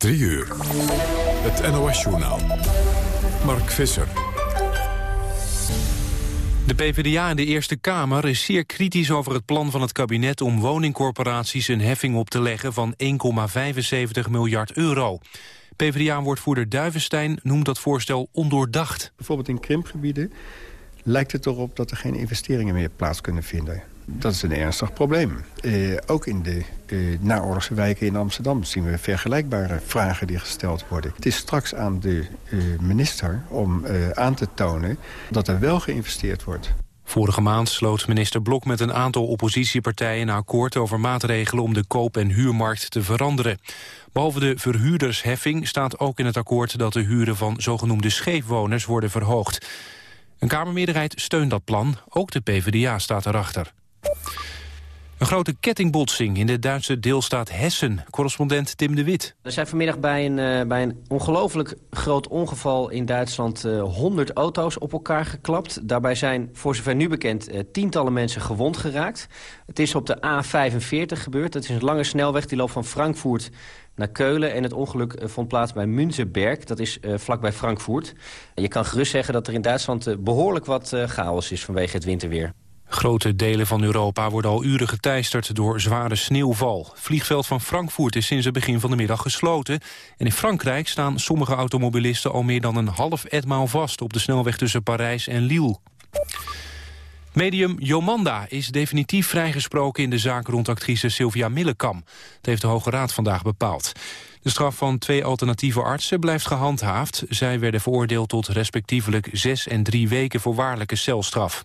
3 uur. Het NOS-journaal. Mark Visser. De PvdA in de Eerste Kamer is zeer kritisch over het plan van het kabinet om woningcorporaties een heffing op te leggen van 1,75 miljard euro. PvdA-woordvoerder Duivenstein noemt dat voorstel ondoordacht. Bijvoorbeeld in krimpgebieden lijkt het erop dat er geen investeringen meer plaats kunnen vinden. Dat is een ernstig probleem. Eh, ook in de naoorlogse wijken in Amsterdam zien we vergelijkbare vragen die gesteld worden. Het is straks aan de eh, minister om aan te tonen dat er wel geïnvesteerd wordt. Vorige maand sloot minister Blok met een aantal oppositiepartijen een akkoord over maatregelen om de koop- en huurmarkt te veranderen. Behalve de verhuurdersheffing staat ook in het akkoord dat de huren van zogenoemde scheefwoners worden verhoogd. Een Kamermeerderheid steunt dat plan, ook de PvdA staat erachter. Een grote kettingbotsing in de Duitse deelstaat Hessen. Correspondent Tim de Wit. Er zijn vanmiddag bij een, uh, bij een ongelooflijk groot ongeval in Duitsland... Uh, 100 auto's op elkaar geklapt. Daarbij zijn, voor zover nu bekend, uh, tientallen mensen gewond geraakt. Het is op de A45 gebeurd. Dat is een lange snelweg die loopt van Frankfurt naar Keulen. En het ongeluk vond plaats bij Münzenberg. Dat is uh, vlakbij Frankfurt. Je kan gerust zeggen dat er in Duitsland behoorlijk wat chaos is vanwege het winterweer. Grote delen van Europa worden al uren geteisterd door zware sneeuwval. Vliegveld van Frankfurt is sinds het begin van de middag gesloten. En in Frankrijk staan sommige automobilisten al meer dan een half etmaal vast... op de snelweg tussen Parijs en Lille. Medium Jomanda is definitief vrijgesproken in de zaak rond actrice Sylvia Millekam. Dat heeft de Hoge Raad vandaag bepaald. De straf van twee alternatieve artsen blijft gehandhaafd. Zij werden veroordeeld tot respectievelijk zes en drie weken voorwaardelijke celstraf.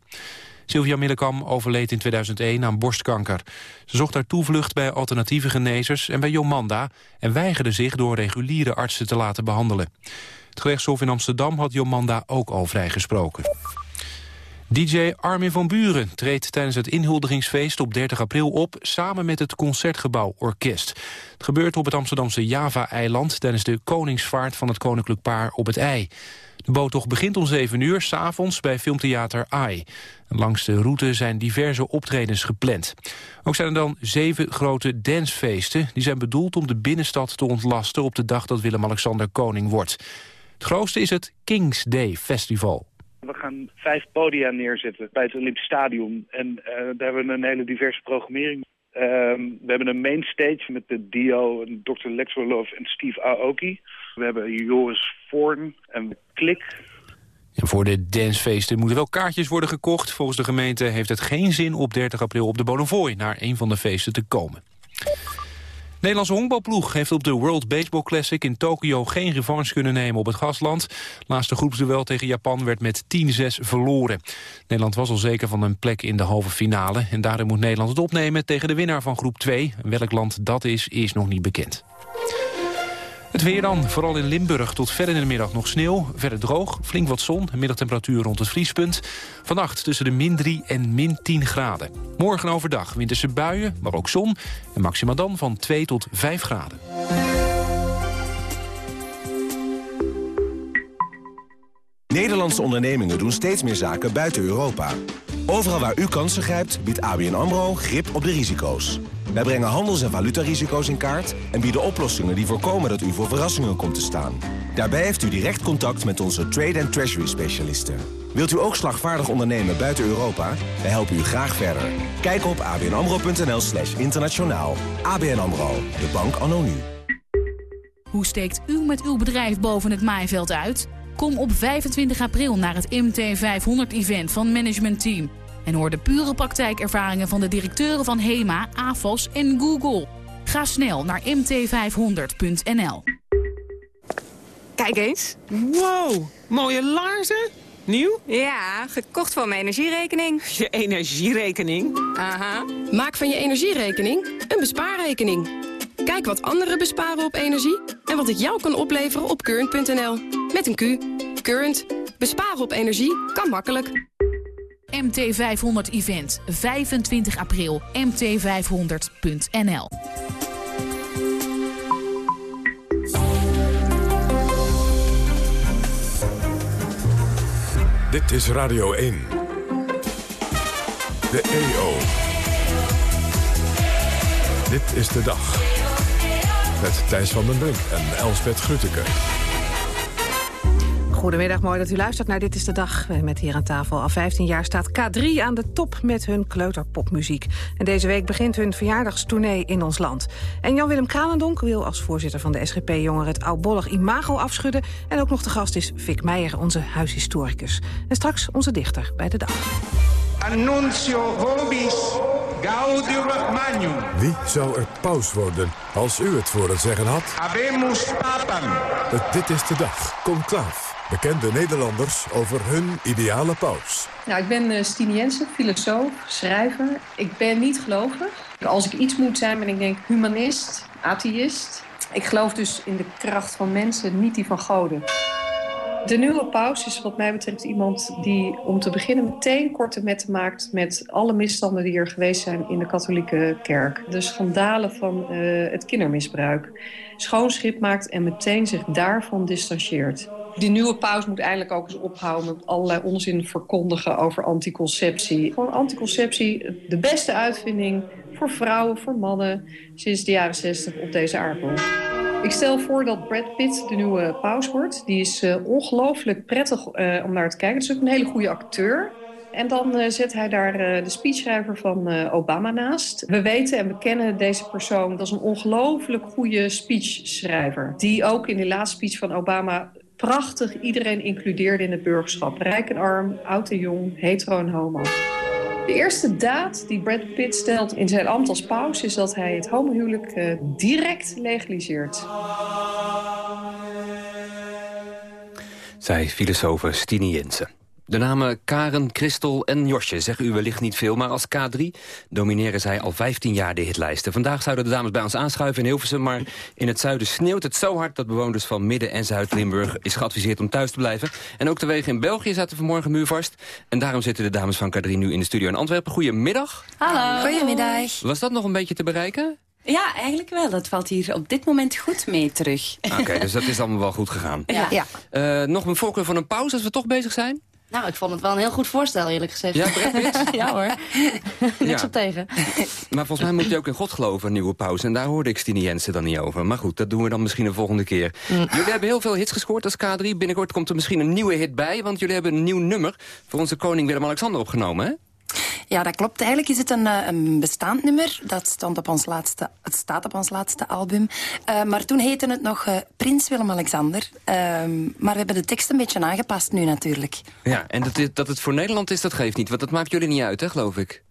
Sylvia Millekam overleed in 2001 aan borstkanker. Ze zocht haar toevlucht bij alternatieve genezers en bij Jomanda... en weigerde zich door reguliere artsen te laten behandelen. Het gerechtshof in Amsterdam had Jomanda ook al vrijgesproken. DJ Armin van Buren treedt tijdens het inhuldigingsfeest op 30 april op... samen met het Concertgebouw Orkest. Het gebeurt op het Amsterdamse Java-eiland... tijdens de koningsvaart van het koninklijk paar op het ei. De boottocht begint om 7 uur, s'avonds bij filmtheater AI. Langs de route zijn diverse optredens gepland. Ook zijn er dan zeven grote dancefeesten... die zijn bedoeld om de binnenstad te ontlasten... op de dag dat Willem-Alexander koning wordt. Het grootste is het Kings Day Festival. We gaan vijf podia neerzetten bij het Olympisch Stadion. En uh, daar hebben we een hele diverse programmering. Uh, we hebben een mainstage met de Dio, Dr. Lex en Steve Aoki. We hebben Joris Voorn en Klik. En voor de dancefeesten moeten wel kaartjes worden gekocht. Volgens de gemeente heeft het geen zin op 30 april op de Bonnefoy... naar een van de feesten te komen. De Nederlandse honkbalploeg heeft op de World Baseball Classic in Tokio geen revanche kunnen nemen op het gastland. Laatste groepsduel tegen Japan werd met 10-6 verloren. Nederland was al zeker van een plek in de halve finale en daarin moet Nederland het opnemen tegen de winnaar van groep 2. Welk land dat is, is nog niet bekend. Het weer dan, vooral in Limburg tot ver in de middag nog sneeuw. Verder droog, flink wat zon, middagtemperatuur rond het vriespunt. Vannacht tussen de min 3 en min 10 graden. Morgen overdag winterse buien, maar ook zon. En maxima dan van 2 tot 5 graden. Nederlandse ondernemingen doen steeds meer zaken buiten Europa. Overal waar u kansen grijpt, biedt ABN AMRO grip op de risico's. Wij brengen handels- en valutarisico's in kaart... en bieden oplossingen die voorkomen dat u voor verrassingen komt te staan. Daarbij heeft u direct contact met onze trade- en treasury-specialisten. Wilt u ook slagvaardig ondernemen buiten Europa? Wij helpen u graag verder. Kijk op abnamro.nl slash internationaal. ABN AMRO, de bank anno. Hoe steekt u met uw bedrijf boven het maaiveld uit? Kom op 25 april naar het MT500-event van Management Team... En hoor de pure praktijkervaringen van de directeuren van HEMA, AFOS en Google. Ga snel naar mt500.nl. Kijk eens. Wow, mooie laarzen. Nieuw? Ja, gekocht van mijn energierekening. Je energierekening? Aha. Maak van je energierekening een bespaarrekening. Kijk wat anderen besparen op energie en wat het jou kan opleveren op current.nl. Met een Q. Current. Besparen op energie kan makkelijk. MT500 Event, 25 april, mt500.nl. Dit is Radio 1. De EO. Dit is de dag. Met Thijs van den Brink en Elsbeth Grutteke. Goedemiddag, mooi dat u luistert naar Dit is de Dag. Met hier aan tafel al 15 jaar staat K3 aan de top met hun kleuterpopmuziek. En deze week begint hun verjaardagstournee in ons land. En Jan-Willem Kranendonk wil als voorzitter van de SGP-jongeren... het oudbollig imago afschudden. En ook nog de gast is Vic Meijer, onze huishistoricus. En straks onze dichter bij de dag. Annuncio vobis gaudium magnum. Wie zou er paus worden als u het voor het zeggen had? Habemus papam. Het Dit is de Dag, conclaaf. Bekende Nederlanders over hun ideale paus. Nou, ik ben uh, Stine Jensen, filosoof, schrijver. Ik ben niet gelovig. Als ik iets moet zijn, ben ik denk humanist, atheïst. Ik geloof dus in de kracht van mensen, niet die van goden. De nieuwe paus is wat mij betreft iemand die om te beginnen meteen korte metten maakt met alle misstanden die er geweest zijn in de katholieke kerk. De schandalen van uh, het kindermisbruik. Schoonschip maakt en meteen zich daarvan distancieert. Die nieuwe paus moet eigenlijk ook eens ophouden met allerlei onzin verkondigen over anticonceptie. Gewoon anticonceptie, de beste uitvinding voor vrouwen, voor mannen sinds de jaren 60 op deze aardbol. Ik stel voor dat Brad Pitt de nieuwe paus wordt. Die is uh, ongelooflijk prettig uh, om naar te kijken. Het is ook een hele goede acteur. En dan uh, zet hij daar de speechschrijver van Obama naast. We weten en we kennen deze persoon. Dat is een ongelooflijk goede speechschrijver. Die ook in de laatste speech van Obama prachtig iedereen includeerde in het burgerschap. Rijk en arm, oud en jong, hetero en homo. De eerste daad die Brad Pitt stelt in zijn ambt als paus... is dat hij het homohuwelijk uh, direct legaliseert. Zij filosofe Stine Jensen. De namen Karen, Christel en Josje zeggen u wellicht niet veel... maar als K3 domineren zij al 15 jaar de hitlijsten. Vandaag zouden de dames bij ons aanschuiven in Hilversum... maar in het zuiden sneeuwt het zo hard dat bewoners van Midden- en Zuid-Limburg... is geadviseerd om thuis te blijven. En ook de wegen in België zaten vanmorgen muurvast. En daarom zitten de dames van K3 nu in de studio in Antwerpen. Goedemiddag. Hallo. Goedemiddag. Was dat nog een beetje te bereiken? Ja, eigenlijk wel. Dat valt hier op dit moment goed mee terug. Oké, okay, dus dat is allemaal wel goed gegaan. Ja. ja. Uh, nog een voorkeur van een pauze als we toch bezig zijn? Nou, ik vond het wel een heel goed voorstel, eerlijk gezegd. Ja, ja hoor, niks ja. op tegen. Maar volgens mij moet je ook in God geloven, een nieuwe pauze. En daar hoorde ik Stine Jensen dan niet over. Maar goed, dat doen we dan misschien de volgende keer. Mm. Jullie hebben heel veel hits gescoord als K3. Binnenkort komt er misschien een nieuwe hit bij. Want jullie hebben een nieuw nummer voor onze koning Willem-Alexander opgenomen, hè? Ja, dat klopt. Eigenlijk is het een, een bestaand nummer. Dat stond op ons laatste, het staat op ons laatste album. Uh, maar toen heette het nog uh, Prins Willem-Alexander. Uh, maar we hebben de tekst een beetje aangepast nu natuurlijk. Ja, en dat, dat het voor Nederland is, dat geeft niet. Want dat maakt jullie niet uit, hè, geloof ik?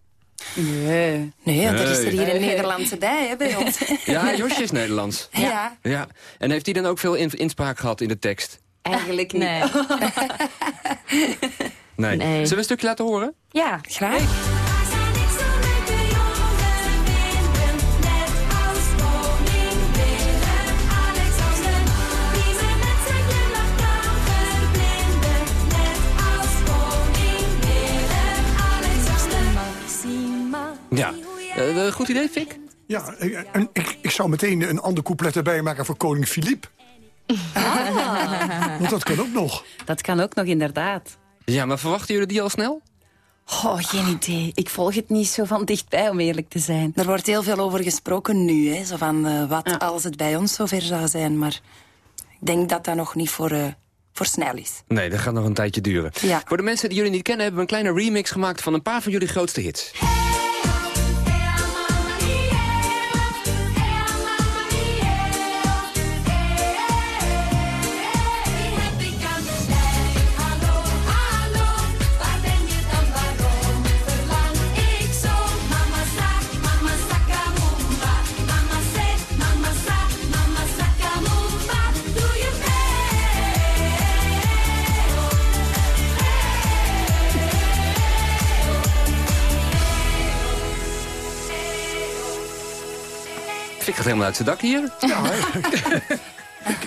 Nee, nee, want er is er hier een Nederlandse bij hè, bij ons. Ja, Josje is Nederlands. Ja. ja. En heeft hij dan ook veel in, inspraak gehad in de tekst? Eigenlijk niet. Nee. nee. nee. Zullen we een stukje laten horen? Ja, graag. Ja, uh, goed idee, Fik? Ja, en ik, ik zou meteen een ander couplet erbij maken voor koning Filip. Ah. Want dat kan ook nog. Dat kan ook nog, inderdaad. Ja, maar verwachten jullie die al snel? Oh, geen idee. Ik volg het niet zo van dichtbij, om eerlijk te zijn. Er wordt heel veel over gesproken nu, hè. Zo van, uh, wat ja. als het bij ons zover zou zijn. Maar ik denk dat dat nog niet voor... Uh, voor snel is. Nee, dat gaat nog een tijdje duren. Ja. Voor de mensen die jullie niet kennen... hebben we een kleine remix gemaakt van een paar van jullie grootste hits. Gaat helemaal uit zijn dak hier. Ja,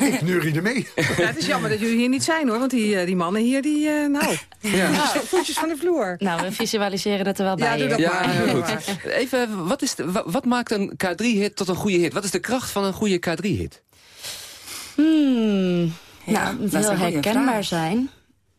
ik neurie mee. Ja, het is jammer dat jullie hier niet zijn, hoor. Want die, die mannen hier, die, uh, nou... Ja. Voetjes van de vloer. Nou, we visualiseren het er wel bij. Ja, doe dat ja, maar. Heel goed. Even, wat, is de, wat, wat maakt een K3-hit tot een goede hit? Wat is de kracht van een goede K3-hit? Hmm, ja, nou, heel herkenbaar vraag. zijn.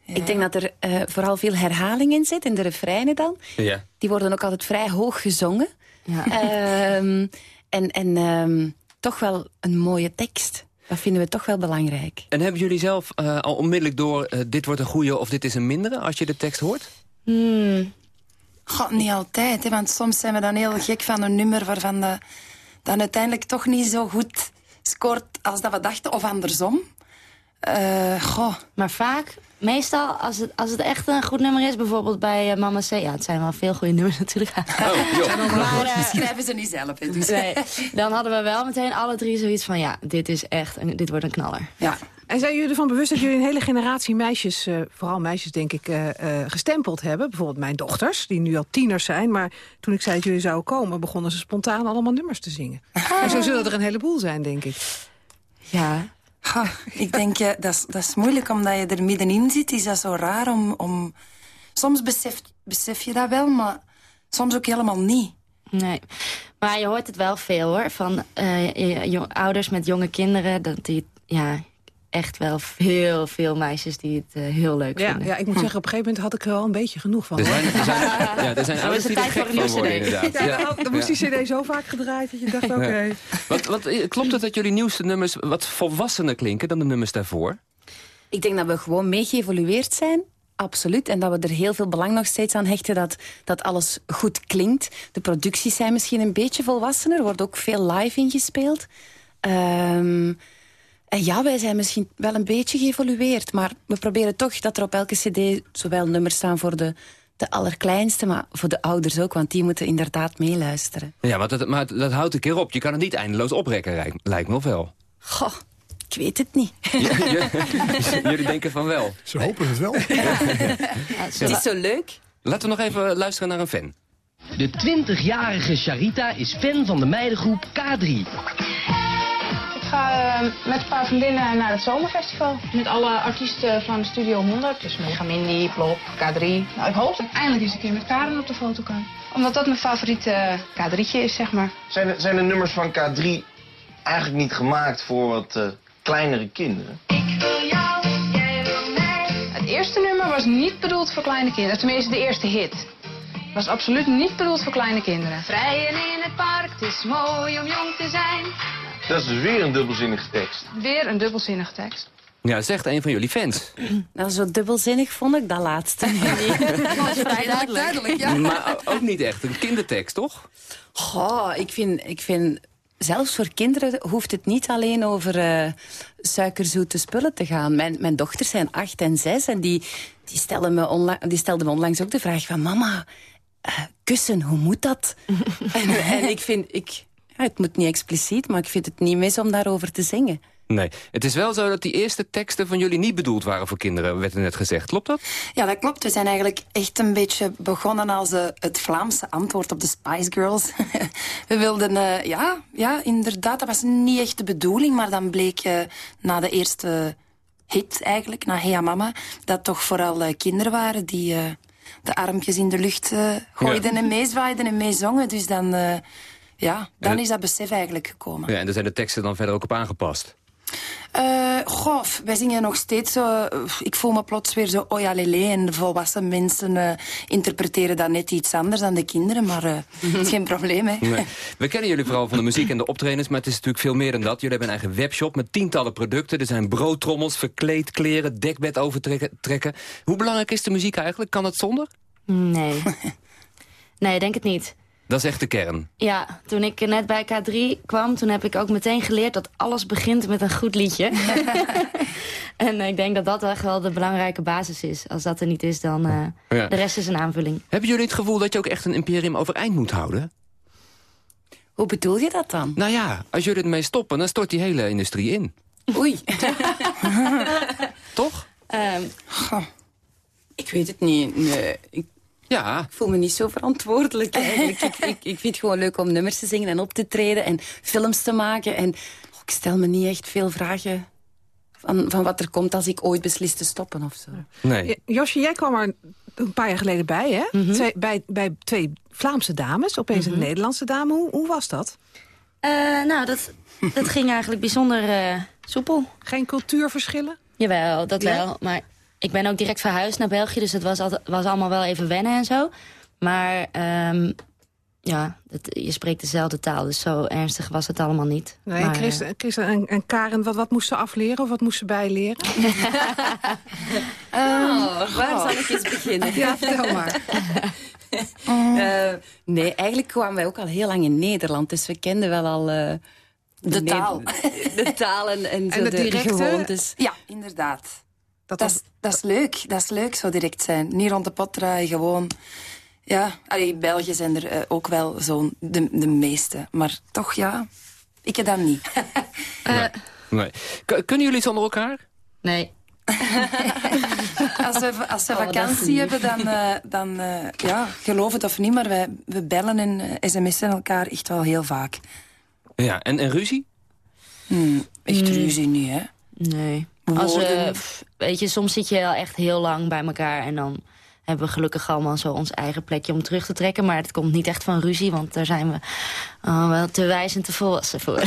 Ja. Ik denk dat er uh, vooral veel herhaling in zit, in de refreinen dan. Ja. Die worden ook altijd vrij hoog gezongen. Ja. um, En, en um, toch wel een mooie tekst. Dat vinden we toch wel belangrijk. En hebben jullie zelf uh, al onmiddellijk door... Uh, dit wordt een goede of dit is een mindere als je de tekst hoort? Hmm. God, niet altijd, hè, want soms zijn we dan heel gek van een nummer... waarvan de, dan uiteindelijk toch niet zo goed scoort als dat we dachten, of andersom. Uh, goh. Maar vaak, meestal, als het, als het echt een goed nummer is... bijvoorbeeld bij uh, Mama C... Ja, het zijn wel veel goede nummers natuurlijk. Oh, maar uh, schrijven ze niet zelf. Hè, dus. nee, dan hadden we wel meteen alle drie zoiets van... ja, dit is echt, een, dit wordt een knaller. Ja. En zijn jullie ervan bewust dat jullie een hele generatie meisjes... Uh, vooral meisjes, denk ik, uh, uh, gestempeld hebben? Bijvoorbeeld mijn dochters, die nu al tieners zijn. Maar toen ik zei dat jullie zouden komen... begonnen ze spontaan allemaal nummers te zingen. En zo zullen er een heleboel zijn, denk ik. Ja, Ha, ik denk, ja, dat, is, dat is moeilijk omdat je er middenin zit. Is dat zo raar om... om... Soms besef, besef je dat wel, maar soms ook helemaal niet. Nee, maar je hoort het wel veel hoor. Van uh, ouders met jonge kinderen. Dat die, ja, echt wel heel veel meisjes die het uh, heel leuk ja, vinden. Ja, ik moet zeggen, op een gegeven moment had ik er wel een beetje genoeg van. Er zijn, er zijn, ja, er zijn ouders die er gek van worden, inderdaad. Ja, ja. Dan, dan moest die cd zo vaak gedraaid dat je dacht, oké. Okay. Wat, wat, klopt het dat jullie nieuwste nummers wat volwassener klinken dan de nummers daarvoor? Ik denk dat we gewoon mee geëvolueerd zijn. Absoluut. En dat we er heel veel belang nog steeds aan hechten dat, dat alles goed klinkt. De producties zijn misschien een beetje volwassener. Er wordt ook veel live ingespeeld. Um, en ja, wij zijn misschien wel een beetje geëvolueerd. Maar we proberen toch dat er op elke cd zowel nummers staan voor de, de allerkleinste... maar voor de ouders ook, want die moeten inderdaad meeluisteren. Ja, maar dat, maar dat houdt een keer op. Je kan het niet eindeloos oprekken, lijkt me of wel. Goh, ik weet het niet. Ja, jullie denken van wel. Ze hopen het wel. Ja, het is zo leuk. Laten we nog even luisteren naar een fan. De 20-jarige Charita is fan van de meidengroep K3. Ik ga uh, met een paar vriendinnen naar het zomerfestival. Met alle artiesten van Studio 100. Dus Mega Mindy, Plop, K3. Nou, ik hoop dat ik eindelijk eens een keer met Karen op de foto kan. Omdat dat mijn favoriete K3'tje is, zeg maar. Zijn, zijn de nummers van K3 eigenlijk niet gemaakt voor wat uh, kleinere kinderen? Ik wil jou, jij wil mij. Het eerste nummer was niet bedoeld voor kleine kinderen. Tenminste, de eerste hit. Was absoluut niet bedoeld voor kleine kinderen. Vrijen in het park, het is mooi om jong te zijn. Dat is weer een dubbelzinnige tekst. Weer een dubbelzinnige tekst. Ja, zegt een van jullie fans. Nou, zo dubbelzinnig vond ik dat laatste. dat is vrij duidelijk. duidelijk ja. Maar ook niet echt een kindertekst, toch? Goh, ik vind, ik vind... Zelfs voor kinderen hoeft het niet alleen over uh, suikerzoete spullen te gaan. Mijn, mijn dochters zijn acht en zes en die, die, stellen me onla die stelden me onlangs ook de vraag van... Mama, uh, kussen, hoe moet dat? en, en ik vind... Ik, ja, het moet niet expliciet, maar ik vind het niet mis om daarover te zingen. Nee, het is wel zo dat die eerste teksten van jullie niet bedoeld waren voor kinderen, werd er net gezegd. Klopt dat? Ja, dat klopt. We zijn eigenlijk echt een beetje begonnen als uh, het Vlaamse antwoord op de Spice Girls. we wilden, uh, ja, ja, inderdaad, dat was niet echt de bedoeling, maar dan bleek uh, na de eerste hit eigenlijk, na Hey Mama, dat toch vooral kinderen waren die de armpjes in de lucht gooiden ja. en meezwaaiden en meezongen. Dus dan... Ja, dan is dat besef eigenlijk gekomen. Ja, en daar zijn de teksten dan verder ook op aangepast? Uh, goh, wij zingen nog steeds zo... Ik voel me plots weer zo oja lele. En de volwassen mensen uh, interpreteren dat net iets anders dan de kinderen. Maar uh, dat is geen probleem, hè. Nee. We kennen jullie vooral van de muziek en de optredens. Maar het is natuurlijk veel meer dan dat. Jullie hebben een eigen webshop met tientallen producten. Er zijn broodtrommels, verkleedkleren, dekbed overtrekken. Hoe belangrijk is de muziek eigenlijk? Kan het zonder? Nee. nee, ik denk het niet. Dat is echt de kern. Ja, toen ik net bij K3 kwam, toen heb ik ook meteen geleerd dat alles begint met een goed liedje. en ik denk dat dat echt wel de belangrijke basis is. Als dat er niet is, dan uh, ja. de rest is een aanvulling. Hebben jullie het gevoel dat je ook echt een imperium overeind moet houden? Hoe bedoel je dat dan? Nou ja, als jullie ermee stoppen, dan stort die hele industrie in. Oei. Toch? Um, Goh. Ik weet het niet. Nee, ik ja. Ik voel me niet zo verantwoordelijk eigenlijk. ik, ik, ik, vind het gewoon leuk om nummers te zingen en op te treden en films te maken. En oh, ik stel me niet echt veel vragen van, van wat er komt als ik ooit beslis te stoppen of zo. Nee. Josje, jij kwam er een paar jaar geleden bij, hè? Mhm. Twee, bij, bij twee Vlaamse dames, opeens een Nederlandse dame. Hoe, hoe was dat? Uh, nou, dat, dat ging eigenlijk bijzonder uh, soepel. Geen cultuurverschillen? Jawel, dat ja? wel. Maar ik ben ook direct verhuisd naar België, dus het was, altijd, was allemaal wel even wennen en zo. Maar um, ja, het, je spreekt dezelfde taal, dus zo ernstig was het allemaal niet. Nee, Maar, Chris, eh, Chris en, en Karen, wat, wat moesten ze afleren of wat moesten ze bijleren? Oh, waar zal ik eens beginnen? Ja, vertel maar. Eh, nee, eigenlijk kwamen wij ook al heel lang in Nederland. Dus we kenden wel al... eh, De taal. De taal en, en, zo de de, directe- gewoontes. Ja, inderdaad. Dat Dat is, dat is leuk. Dat is leuk, zo direct zijn. Niet rond de pot draaien, gewoon... Ja, allee, in België zijn er eh, ook wel zo'n de, de meeste. Maar toch, ja, ik heb dat niet. Nee. K- kunnen jullie zonder elkaar? Nee. Als we, als we Oh, vakantie hebben, dan, eh, dan eh, ja, geloof het of niet, maar wij, we bellen en eh, sms'en elkaar echt wel heel vaak. Ja, en, en ruzie? Hmm, echt Hmm. ruzie niet, hè? Nee. Als pff, weet je, soms zit je wel echt heel lang bij elkaar... en dan hebben we gelukkig allemaal zo ons eigen plekje om terug te trekken. Maar het komt niet echt van ruzie, want daar zijn we oh, wel te wijs en te volwassen voor.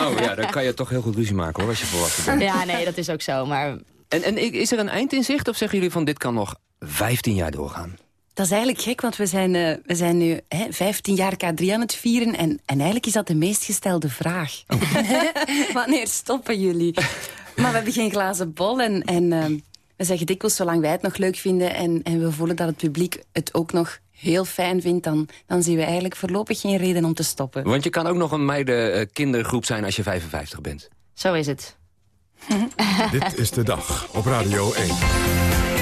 Oh ja, dan kan je toch heel goed ruzie maken hoor, als je volwassen bent. ja, nee, dat is ook zo. Maar En, en is er een eind in zicht of zeggen jullie van dit kan nog 15 jaar doorgaan? Dat is eigenlijk gek, want we zijn, eh, we zijn nu hè, 15 jaar K3 aan het vieren. En, en eigenlijk is dat de meest gestelde vraag. Wanneer stoppen jullie? Maar we hebben geen glazen bol. En, en eh, we zeggen dikwijls, zolang wij het nog leuk vinden... En, en we voelen dat het publiek het ook nog heel fijn vindt... dan, dan zien we eigenlijk voorlopig geen reden om te stoppen. Want je kan ook nog een meiden-kindergroep zijn als je 55 bent. zo is het. Dit is de dag op Radio 1.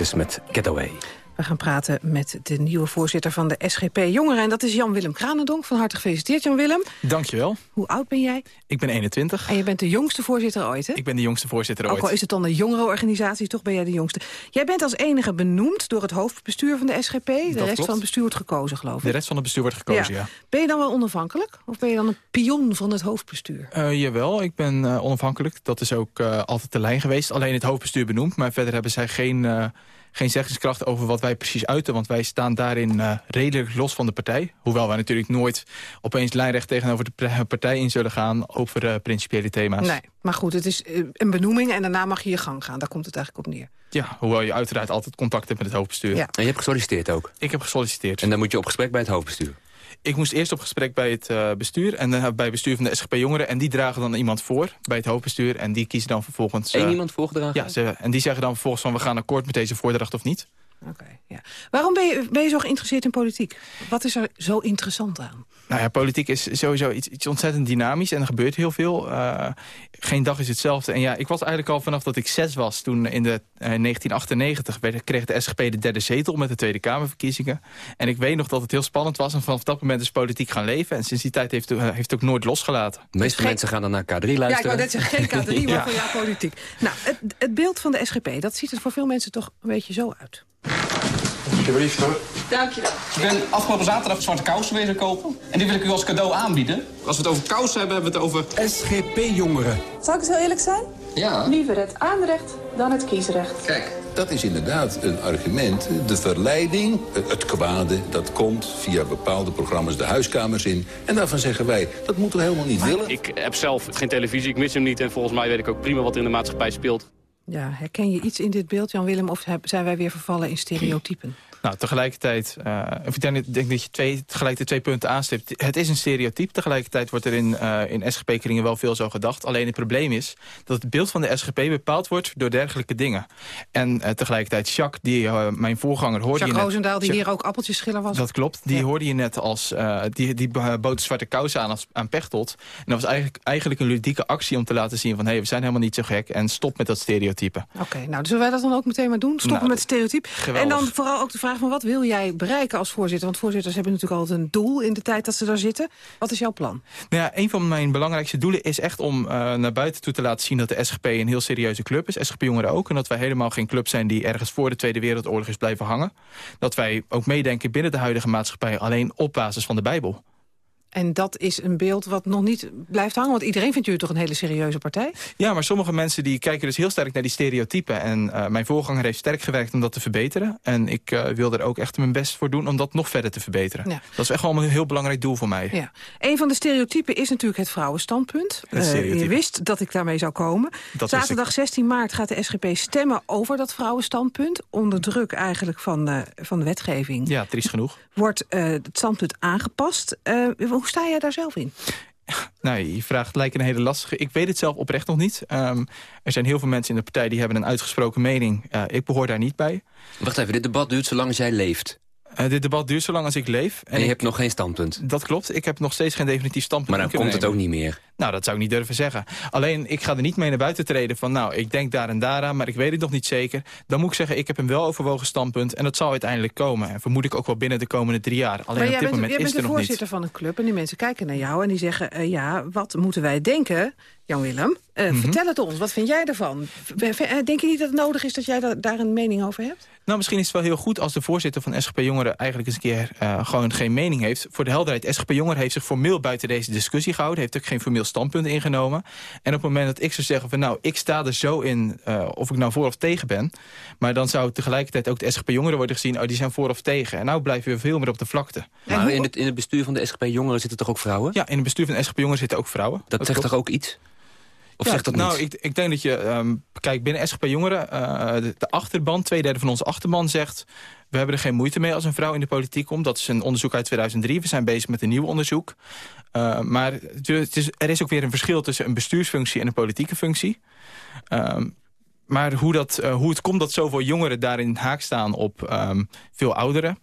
Texas met Getaway. We gaan praten met de nieuwe voorzitter van de SGP Jongeren. En dat is Jan-Willem Kranendonk. Van harte gefeliciteerd, Jan-Willem. Dankjewel. Hoe oud ben jij? Ik ben 21. En je bent de jongste voorzitter ooit, hè? Ik ben de jongste voorzitter Ook ooit. al is het dan een jongerenorganisatie, toch ben jij de jongste. Jij bent als enige benoemd door het hoofdbestuur van de SGP. De rest klopt. van het bestuur wordt gekozen, geloof ik. De rest van het bestuur wordt gekozen, ja. Ben je dan wel onafhankelijk? Of ben je dan een pion van het hoofdbestuur? Eh, jawel, ik ben eh, onafhankelijk. Dat is ook eh, altijd de lijn geweest. Alleen het hoofdbestuur benoemd. Maar verder hebben zij geen, geen zeggingskracht over wat wij precies uiten. Want wij staan daarin eh, redelijk los van de partij. Hoewel wij natuurlijk nooit opeens lijnrecht tegenover de partij in zullen gaan... over eh, principiële thema's. Nee, maar goed, het is eh, een benoeming en daarna mag je je gang gaan. Daar komt het eigenlijk op neer. Ja, hoewel je uiteraard altijd contact hebt met het hoofdbestuur. Ja. En je hebt gesolliciteerd ook? Ik heb gesolliciteerd. En dan moet je op gesprek bij het hoofdbestuur? Ik moest eerst op gesprek bij het eh, bestuur en dan bij het bestuur van de SGP Jongeren. En die dragen dan iemand voor bij het hoofdbestuur. En die kiezen dan vervolgens... Eén eh, iemand voorgedragen? Ja, ze, en die zeggen dan vervolgens van we gaan akkoord met deze voordracht of niet. Waarom ben je, ben je zo geïnteresseerd in politiek? Wat is er zo interessant aan? Nou ja, politiek is sowieso iets, iets ontzettend dynamisch en er gebeurt heel veel. Eh, geen dag is hetzelfde. En ja, ik was eigenlijk al vanaf dat ik zes was, toen in de, eh, 1998 werd, kreeg de SGP de derde zetel met de Tweede Kamerverkiezingen. En ik weet nog dat het heel spannend was en vanaf dat moment is politiek gaan leven. En sinds die tijd heeft, het- heeft het ook nooit losgelaten. De meeste mensen gaan dan naar K3 Ja, ik luisteren. wou net zeggen, geen K3, maar Ja. voor jouw politiek. Nou, het, het beeld van de SGP, dat ziet er voor veel mensen toch een beetje zo uit. Alsjeblieft hoor. Dankjewel. Ik ben afgelopen zaterdag zwarte kousen wezen kopen. En die wil ik u als cadeau aanbieden. Als we het over kousen hebben, hebben we het over... SGP-jongeren. Zal ik eens heel eerlijk zijn? Ja. Liever het aanrecht dan het kiesrecht. Kijk, dat is inderdaad een argument. De verleiding, het kwade, dat komt via bepaalde programma's de huiskamers in. En daarvan zeggen wij, dat moeten we helemaal niet willen. Ik heb zelf geen televisie, ik mis hem niet. En volgens mij weet ik ook prima wat er in de maatschappij speelt. Ja, herken je iets in dit beeld, Jan-Willem, of zijn wij weer vervallen in stereotypen? Nou, tegelijkertijd, eh, of ik denk, dat je twee, tegelijk de twee punten aanstipt. Het is een stereotype, tegelijkertijd wordt er in, eh, in SGP-kringen wel veel zo gedacht. Alleen het probleem is dat het beeld van de SGP bepaald wordt door dergelijke dingen. En eh, tegelijkertijd Jacques, die, mijn voorganger, hoorde Jacques je net... Roosendaal, die Jacques- hier ook appeltjeschiller was. Dat klopt. Die hoorde je net als... die, die bood zwarte kousen aan als, aan Pechtold. En dat was eigenlijk, eigenlijk een ludieke actie om te laten zien van... hé, hey, we zijn helemaal niet zo gek en stop met dat stereotype. Oké, nou, zullen wij dat dan ook meteen maar doen? Stoppen Nou, met stereotype. geweldig. En dan vooral ook de vraag van wat wil jij bereiken als voorzitter? Want voorzitters hebben natuurlijk altijd een doel in de tijd dat ze daar zitten. Wat is jouw plan? Nou ja, een van mijn belangrijkste doelen is echt om eh, naar buiten toe te laten zien... dat de SGP een heel serieuze club is, SGP Jongeren ook. En dat wij helemaal geen club zijn die ergens voor de Tweede Wereldoorlog is blijven hangen. Dat wij ook meedenken binnen de huidige maatschappij... alleen op basis van de Bijbel. En dat is een beeld wat nog niet blijft hangen. Want iedereen vindt jullie toch een hele serieuze partij? Ja, maar sommige mensen die kijken dus heel sterk naar die stereotypen. En eh, mijn voorganger heeft sterk gewerkt om dat te verbeteren. En ik eh, wil er ook echt mijn best voor doen om dat nog verder te verbeteren. Ja. Dat is echt wel een heel belangrijk doel voor mij. Ja. Een van de stereotypen is natuurlijk het vrouwenstandpunt. Het Eh, je wist dat ik daarmee zou komen. Dat Zaterdag ik. 16 maart gaat de SGP stemmen over dat vrouwenstandpunt. Onder druk eigenlijk van, van de wetgeving. Ja, triest genoeg. Wordt het standpunt aangepast. Hoe sta jij daar zelf in? Nou, je vraagt lijkt een hele lastige. Ik weet het zelf oprecht nog niet. Ehm, er zijn heel veel mensen in de partij die hebben een uitgesproken mening. Eh, ik behoor daar niet bij. Wacht even, dit debat duurt zolang als jij leeft. Eh, dit debat duurt zolang als ik leef. En je ik- hebt nog geen standpunt. Dat klopt. Ik heb nog steeds geen definitief standpunt. Maar dan komt het ook niet meer. Nou, dat zou ik niet durven zeggen. Alleen, ik ga er niet mee naar buiten treden van... nou, ik denk daar en daaraan, maar ik weet het nog niet zeker. Dan moet ik zeggen, ik heb een weloverwogen standpunt... en dat zal uiteindelijk komen. En vermoed ik ook wel binnen de komende drie jaar. Alleen op jij dit bent, moment jij is bent de er nog niet. voorzitter van een club en die mensen kijken naar jou... en die zeggen, eh, ja, wat moeten wij denken, Jan-Willem? Eh, Mhm. Vertel het ons, wat vind jij ervan? Eh, Denk je niet dat het nodig is dat jij da- daar een mening over hebt? Nou, misschien is het wel heel goed als de voorzitter van SGP Jongeren... eigenlijk eens een keer gewoon geen mening heeft. Voor de helderheid, SGP Jongeren heeft zich formeel buiten deze discussie gehouden. Heeft ook geen formeel standpunt ingenomen. En op het moment dat ik zou zeggen van... nou, ik sta er zo in eh, of ik nou voor of tegen ben... maar dan zou tegelijkertijd ook de SGP Jongeren worden gezien... oh, die zijn voor of tegen. En nou blijven we veel meer op de vlakte. Maar in het, in het bestuur van de SGP Jongeren zitten toch ook vrouwen? Ja, in het bestuur van de SGP Jongeren zitten ook vrouwen. Dat zegt toch ook iets? Of Ja, zegt dat nou, niet? ik, ik denk dat je... ehm, kijk, binnen SGP Jongeren, eh, de, de achterban, twee derde van onze achterban zegt... we hebben er geen moeite mee als een vrouw in de politiek komt. Dat is een onderzoek uit 2003. We zijn bezig met een nieuw onderzoek. Eh, maar het is, er is ook weer een verschil tussen een bestuursfunctie en een politieke functie. Ehm, maar hoe, dat, eh, hoe het komt dat zoveel jongeren daarin haak staan op ehm, veel ouderen...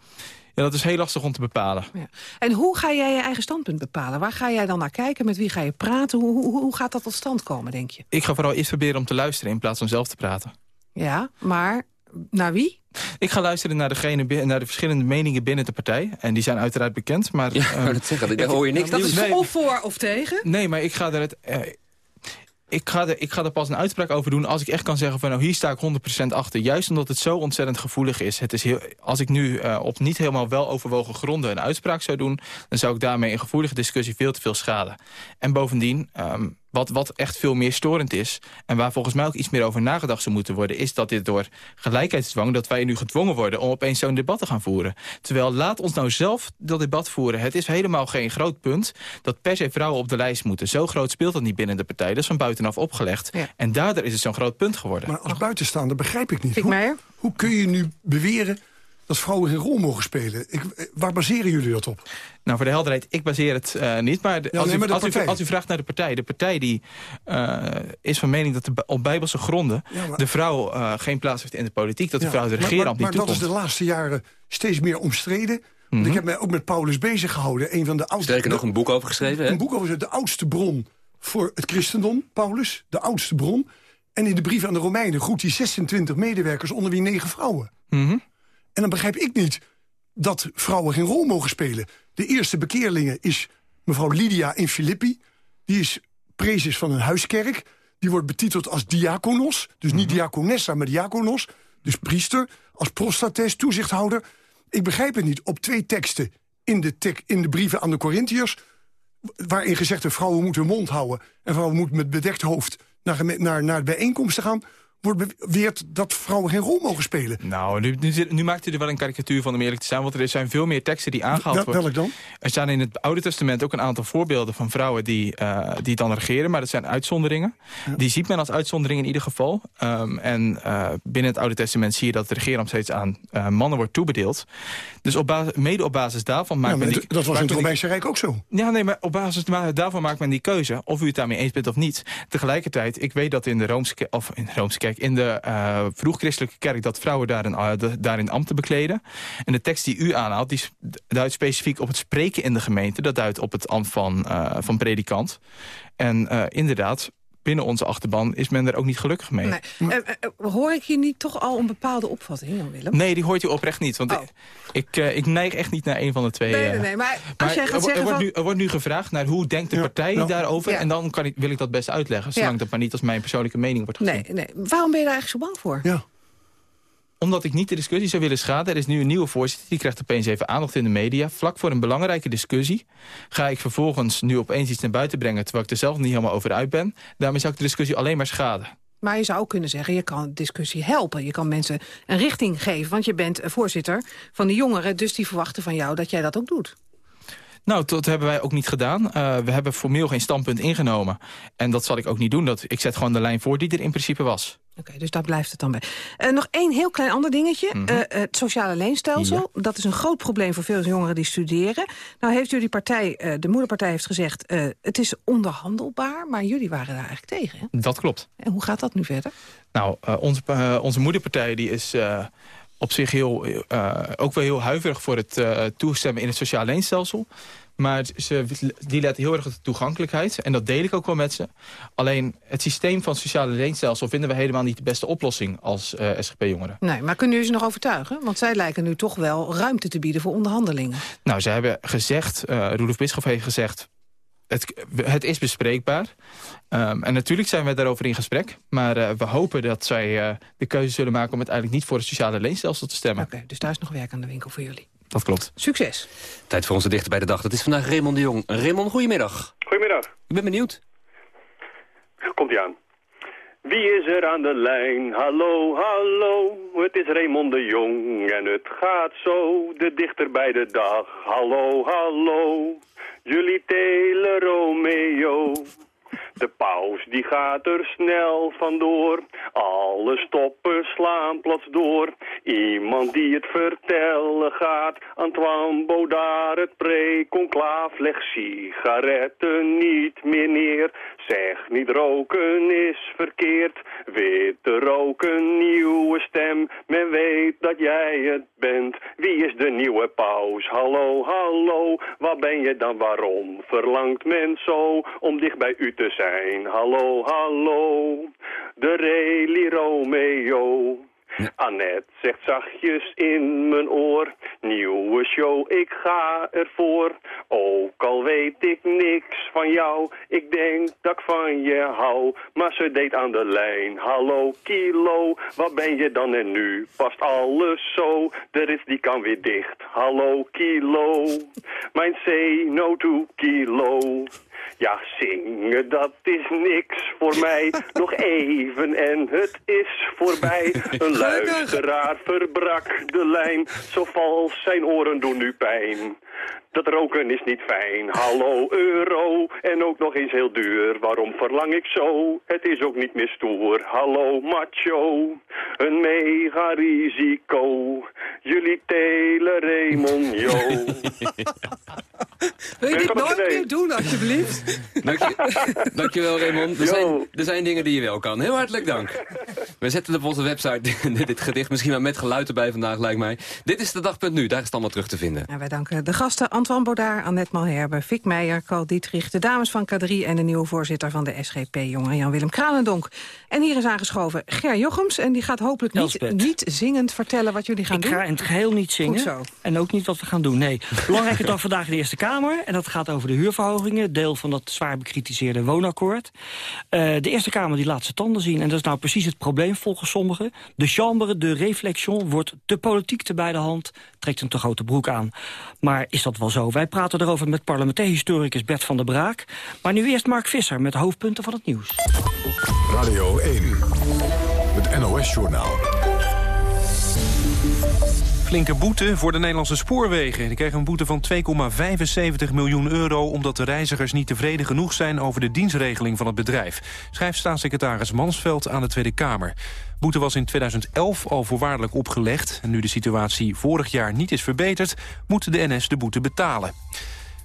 Ja, dat is heel lastig om te bepalen. Ja. En hoe ga jij je eigen standpunt bepalen? Waar ga jij dan naar kijken? Met wie ga je praten? Hoe, hoe, hoe gaat dat tot stand komen, denk je? Ik ga vooral eerst proberen om te luisteren in plaats van zelf te praten. Ja, maar naar wie? Ik ga luisteren naar, degene, naar de verschillende meningen binnen de partij. En die zijn uiteraard bekend. Maar, Ja, ehm, dat zeggen, daar hoor je niks Dat is Nee. of voor of tegen? Nee, maar ik ga er het... eh, ik ga, er, ik ga er pas een uitspraak over doen als ik echt kan zeggen van nou hier sta ik 100% achter. Juist omdat het zo ontzettend gevoelig is. Het is heel, als ik nu eh, op niet helemaal wel overwogen gronden een uitspraak zou doen... dan zou ik daarmee een gevoelige discussie veel te veel schaden. En bovendien, ehm, wat, wat echt veel meer storend is... en waar volgens mij ook iets meer over nagedacht zou moeten worden... is dat dit door gelijkheidsdwang, dat wij nu gedwongen worden... om opeens zo'n debat te gaan voeren. Terwijl, laat ons nou zelf dat debat voeren. Het is helemaal geen groot punt dat per se vrouwen op de lijst moeten. Zo groot speelt dat niet binnen de partij. Dat is van buitenaf opgelegd. En daardoor is het zo'n groot punt geworden. Maar als buitenstaander begrijp ik niet. Ik Hoe, hoe kun je nu beweren dat vrouwen geen rol mogen spelen. Ik, waar baseren jullie dat op? Nou, voor de helderheid, ik baseer het eh, niet. Maar, de- Ja, als, nee, u, maar als, u, als u vraagt naar de partij... de partij die eh, is van mening dat de, op bijbelse gronden... Ja, maar- de vrouw eh, geen plaats heeft in de politiek... dat de vrouw de regeerambt maar, niet maar dat is toekomt. de laatste jaren steeds meer omstreden. Want Mhm. ik heb mij ook met Paulus bezig gehouden. Een van de oudste, Sterker nog, een boek over geschreven, hè? Een boek over de oudste bron voor het christendom, Paulus. De oudste bron. En in de brief aan de Romeinen groet hij 26 medewerkers, onder wie negen vrouwen. Mhm. En dan begrijp ik niet dat vrouwen geen rol mogen spelen. De eerste bekeerlinge is mevrouw Lydia in Filippi. Die is prezes van een huiskerk. Die wordt betiteld als diakonos. Dus niet diakonessa, maar diakonos. Dus priester, als prostates, toezichthouder. Ik begrijp het niet. Op twee teksten in de, tek, in de brieven aan de Corinthiërs... waarin gezegd wordt vrouwen moeten hun mond houden... en vrouwen moeten met bedekt hoofd naar, naar, naar bijeenkomsten gaan... wordt beweerd dat vrouwen geen rol mogen spelen. Nou, nu, nu, maakt u er wel een karikatuur van om eerlijk te zijn... want er zijn veel meer teksten die aangehaald worden. welk dan? Er staan in het Oude Testament ook een aantal voorbeelden van vrouwen die, eh, die dan regeren. Maar dat zijn uitzonderingen. Die ziet men als uitzondering in ieder geval. Ehm, en eh, binnen het Oude Testament zie je dat de regeerambt steeds aan eh, mannen wordt toebedeeld. Dus op basis, mede op basis daarvan maakt Ja, men die... dat was in het Romeinse Rijk ook zo. ja, nee, maar op basis daarvan maakt men die keuze. Of u het daarmee eens bent of niet. Tegelijkertijd, ik weet dat in de Roomse, Ke- of in de Roomse in de eh vroeg-christelijke kerk, dat vrouwen daarin, eh, de- daarin ambten bekleden. En de tekst die u aanhaalt, die duidt specifiek op het spreken in de gemeente. Dat duidt op het ambt van, eh, van predikant. En inderdaad, binnen onze achterban is men er ook niet gelukkig mee. Nee. Eh, eh, hoor ik hier niet toch al een bepaalde opvatting, Willem? Nee, die hoort u oprecht niet. Want ik, ik, eh, ik neig echt niet naar een van de twee. Oh. Nee, nee, eh, nee, maar als jij gaat er, er zeggen wordt van- nu, er wordt nu gevraagd naar hoe denkt de Ja, partij ja. daarover. Ja. En dan kan ik, wil ik dat best uitleggen. Zolang Ja. dat maar niet als mijn persoonlijke mening wordt gezien. Nee, nee. Waarom ben je daar eigenlijk zo bang voor? Ja. Omdat ik niet de discussie zou willen schaden. Er is nu een nieuwe voorzitter. Die krijgt opeens even aandacht in de media. Vlak voor een belangrijke discussie ga ik vervolgens nu opeens iets naar buiten brengen... terwijl ik er zelf niet helemaal over uit ben. Daarmee zou ik de discussie alleen maar schaden. Maar je zou ook kunnen zeggen, je kan discussie helpen. Je kan mensen een richting geven, want je bent eh, voorzitter van de jongeren... dus die verwachten van jou dat jij dat ook doet. Nou, dat hebben wij ook niet gedaan. Eh, we hebben formeel geen standpunt ingenomen. En dat zal ik ook niet doen. Dat, ik zet gewoon de lijn voor die er in principe was. Oké, dus daar blijft het dan bij. Eh, nog één heel klein ander dingetje. Mhm. Eh, het sociale leenstelsel. Dat is een groot probleem voor veel jongeren die studeren. Nou heeft jullie partij, de moederpartij heeft gezegd... het is onderhandelbaar, maar jullie waren daar eigenlijk tegen. Hè? Dat klopt. En hoe gaat dat nu verder? Nou, onze, onze moederpartij die is op zich heel, eh, ook wel heel huiverig voor het eh, toestemmen in het sociaal leenstelsel. Maar ze, die letten heel erg op de toegankelijkheid. En dat deel ik ook wel met ze. Alleen het systeem van het sociale leenstelsel vinden we helemaal niet de beste oplossing als eh, SGP-jongeren. Nee, maar kunnen jullie ze nog overtuigen? Want zij lijken nu toch wel ruimte te bieden voor onderhandelingen. Nou, ze hebben gezegd, eh Roelof Bischoff heeft gezegd... Het, het is bespreekbaar. Ehm, en natuurlijk zijn we daarover in gesprek. Maar eh, we hopen dat zij eh, de keuze zullen maken... om uiteindelijk niet voor het sociale leenstelsel te stemmen. Oké, dus daar is nog werk aan de winkel voor jullie. Dat klopt. Succes. Tijd voor onze dichter bij de dag. Dat is vandaag Raymond de Jong. Raymond, goedemiddag. Goedemiddag. Ik ben benieuwd. Komt ie aan. Wie is er aan de lijn? Hallo, hallo. Het is Raymond de Jong en het gaat zo. De dichter bij de dag. Hallo, hallo. Jullie Tele Romeo. De paus die gaat er snel vandoor. Alle stoppen slaan plots door. Iemand die het vertellen gaat. Antoine Baudard, het pre-conclaaf. Leg sigaretten niet meer neer. Zeg niet roken is verkeerd. Witte roken, nieuwe stem. Men weet dat jij het bent. Wie is de nieuwe paus? Hallo, hallo. Waar ben je dan? Waarom verlangt men zo om dicht bij u te zijn? Hallo, hallo. De Reli Romeo. Annette zegt zachtjes in mijn oor, nieuwe show, ik ga ervoor. Ook al weet ik niks van jou, ik denk dat ik van je hou. Maar ze deed aan de lijn, hallo kilo, waar ben je dan en nu? Past alles zo, de rits die kan weer dicht. Hallo kilo, mijn say no to kilo. Ja, zingen, dat is niks voor mij. Nog even en het is voorbij. Een luisteraar verbrak de lijn. Zo vals zijn oren doen nu pijn. Dat roken is niet fijn. Hallo euro. En ook nog eens heel duur. Waarom verlang ik zo? Het is ook niet meer stoer. Hallo macho. Een mega risico. Jullie telen Raymond, yo. Wil je dit nooit meer doen, alsjeblieft? Dank je, dankjewel Raymond. Er zijn, er zijn dingen die je wel kan. Heel hartelijk dank. We zetten op onze website dit gedicht misschien wel met geluid erbij vandaag, lijkt mij. Dit is de dag.nu, daar is het allemaal terug te vinden. En wij danken de gasten Antoine Baudard, Annette Malherbe, Fik Meijer, Carl Dietrich, de dames van K3 en de nieuwe voorzitter van de SGP, jongen Jan-Willem Kranendonk. En hier is aangeschoven Ger Jochems en die gaat hopelijk niet, niet zingend vertellen wat jullie gaan ik doen. ga in het geheel niet zingen. Zo. En ook niet wat we gaan doen. Nee. Belangrijke dag vandaag in de Eerste Kamer. En dat gaat over de huurverhogingen. Deel van dat zwaar bekritiseerde woonakkoord. Eh, de Eerste Kamer die laat zijn tanden zien. En dat is nou precies het probleem volgens sommigen. De chambre de réflexion wordt de politiek te bij de hand. Trekt een te grote broek aan. Maar is dat wel zo? Wij praten erover met parlementair historicus Bert van der Braak. Maar nu eerst Mark Visser met hoofdpunten van het nieuws. Radio 1, het NOS-journaal. Flinke boete voor de Nederlandse spoorwegen. Die kregen een boete van 2,75 miljoen euro... omdat de reizigers niet tevreden genoeg zijn over de dienstregeling van het bedrijf. Schrijft staatssecretaris Mansveld aan de Tweede Kamer. Boete was in 2011 al voorwaardelijk opgelegd. En nu de situatie vorig jaar niet is verbeterd... moet de NS de boete betalen.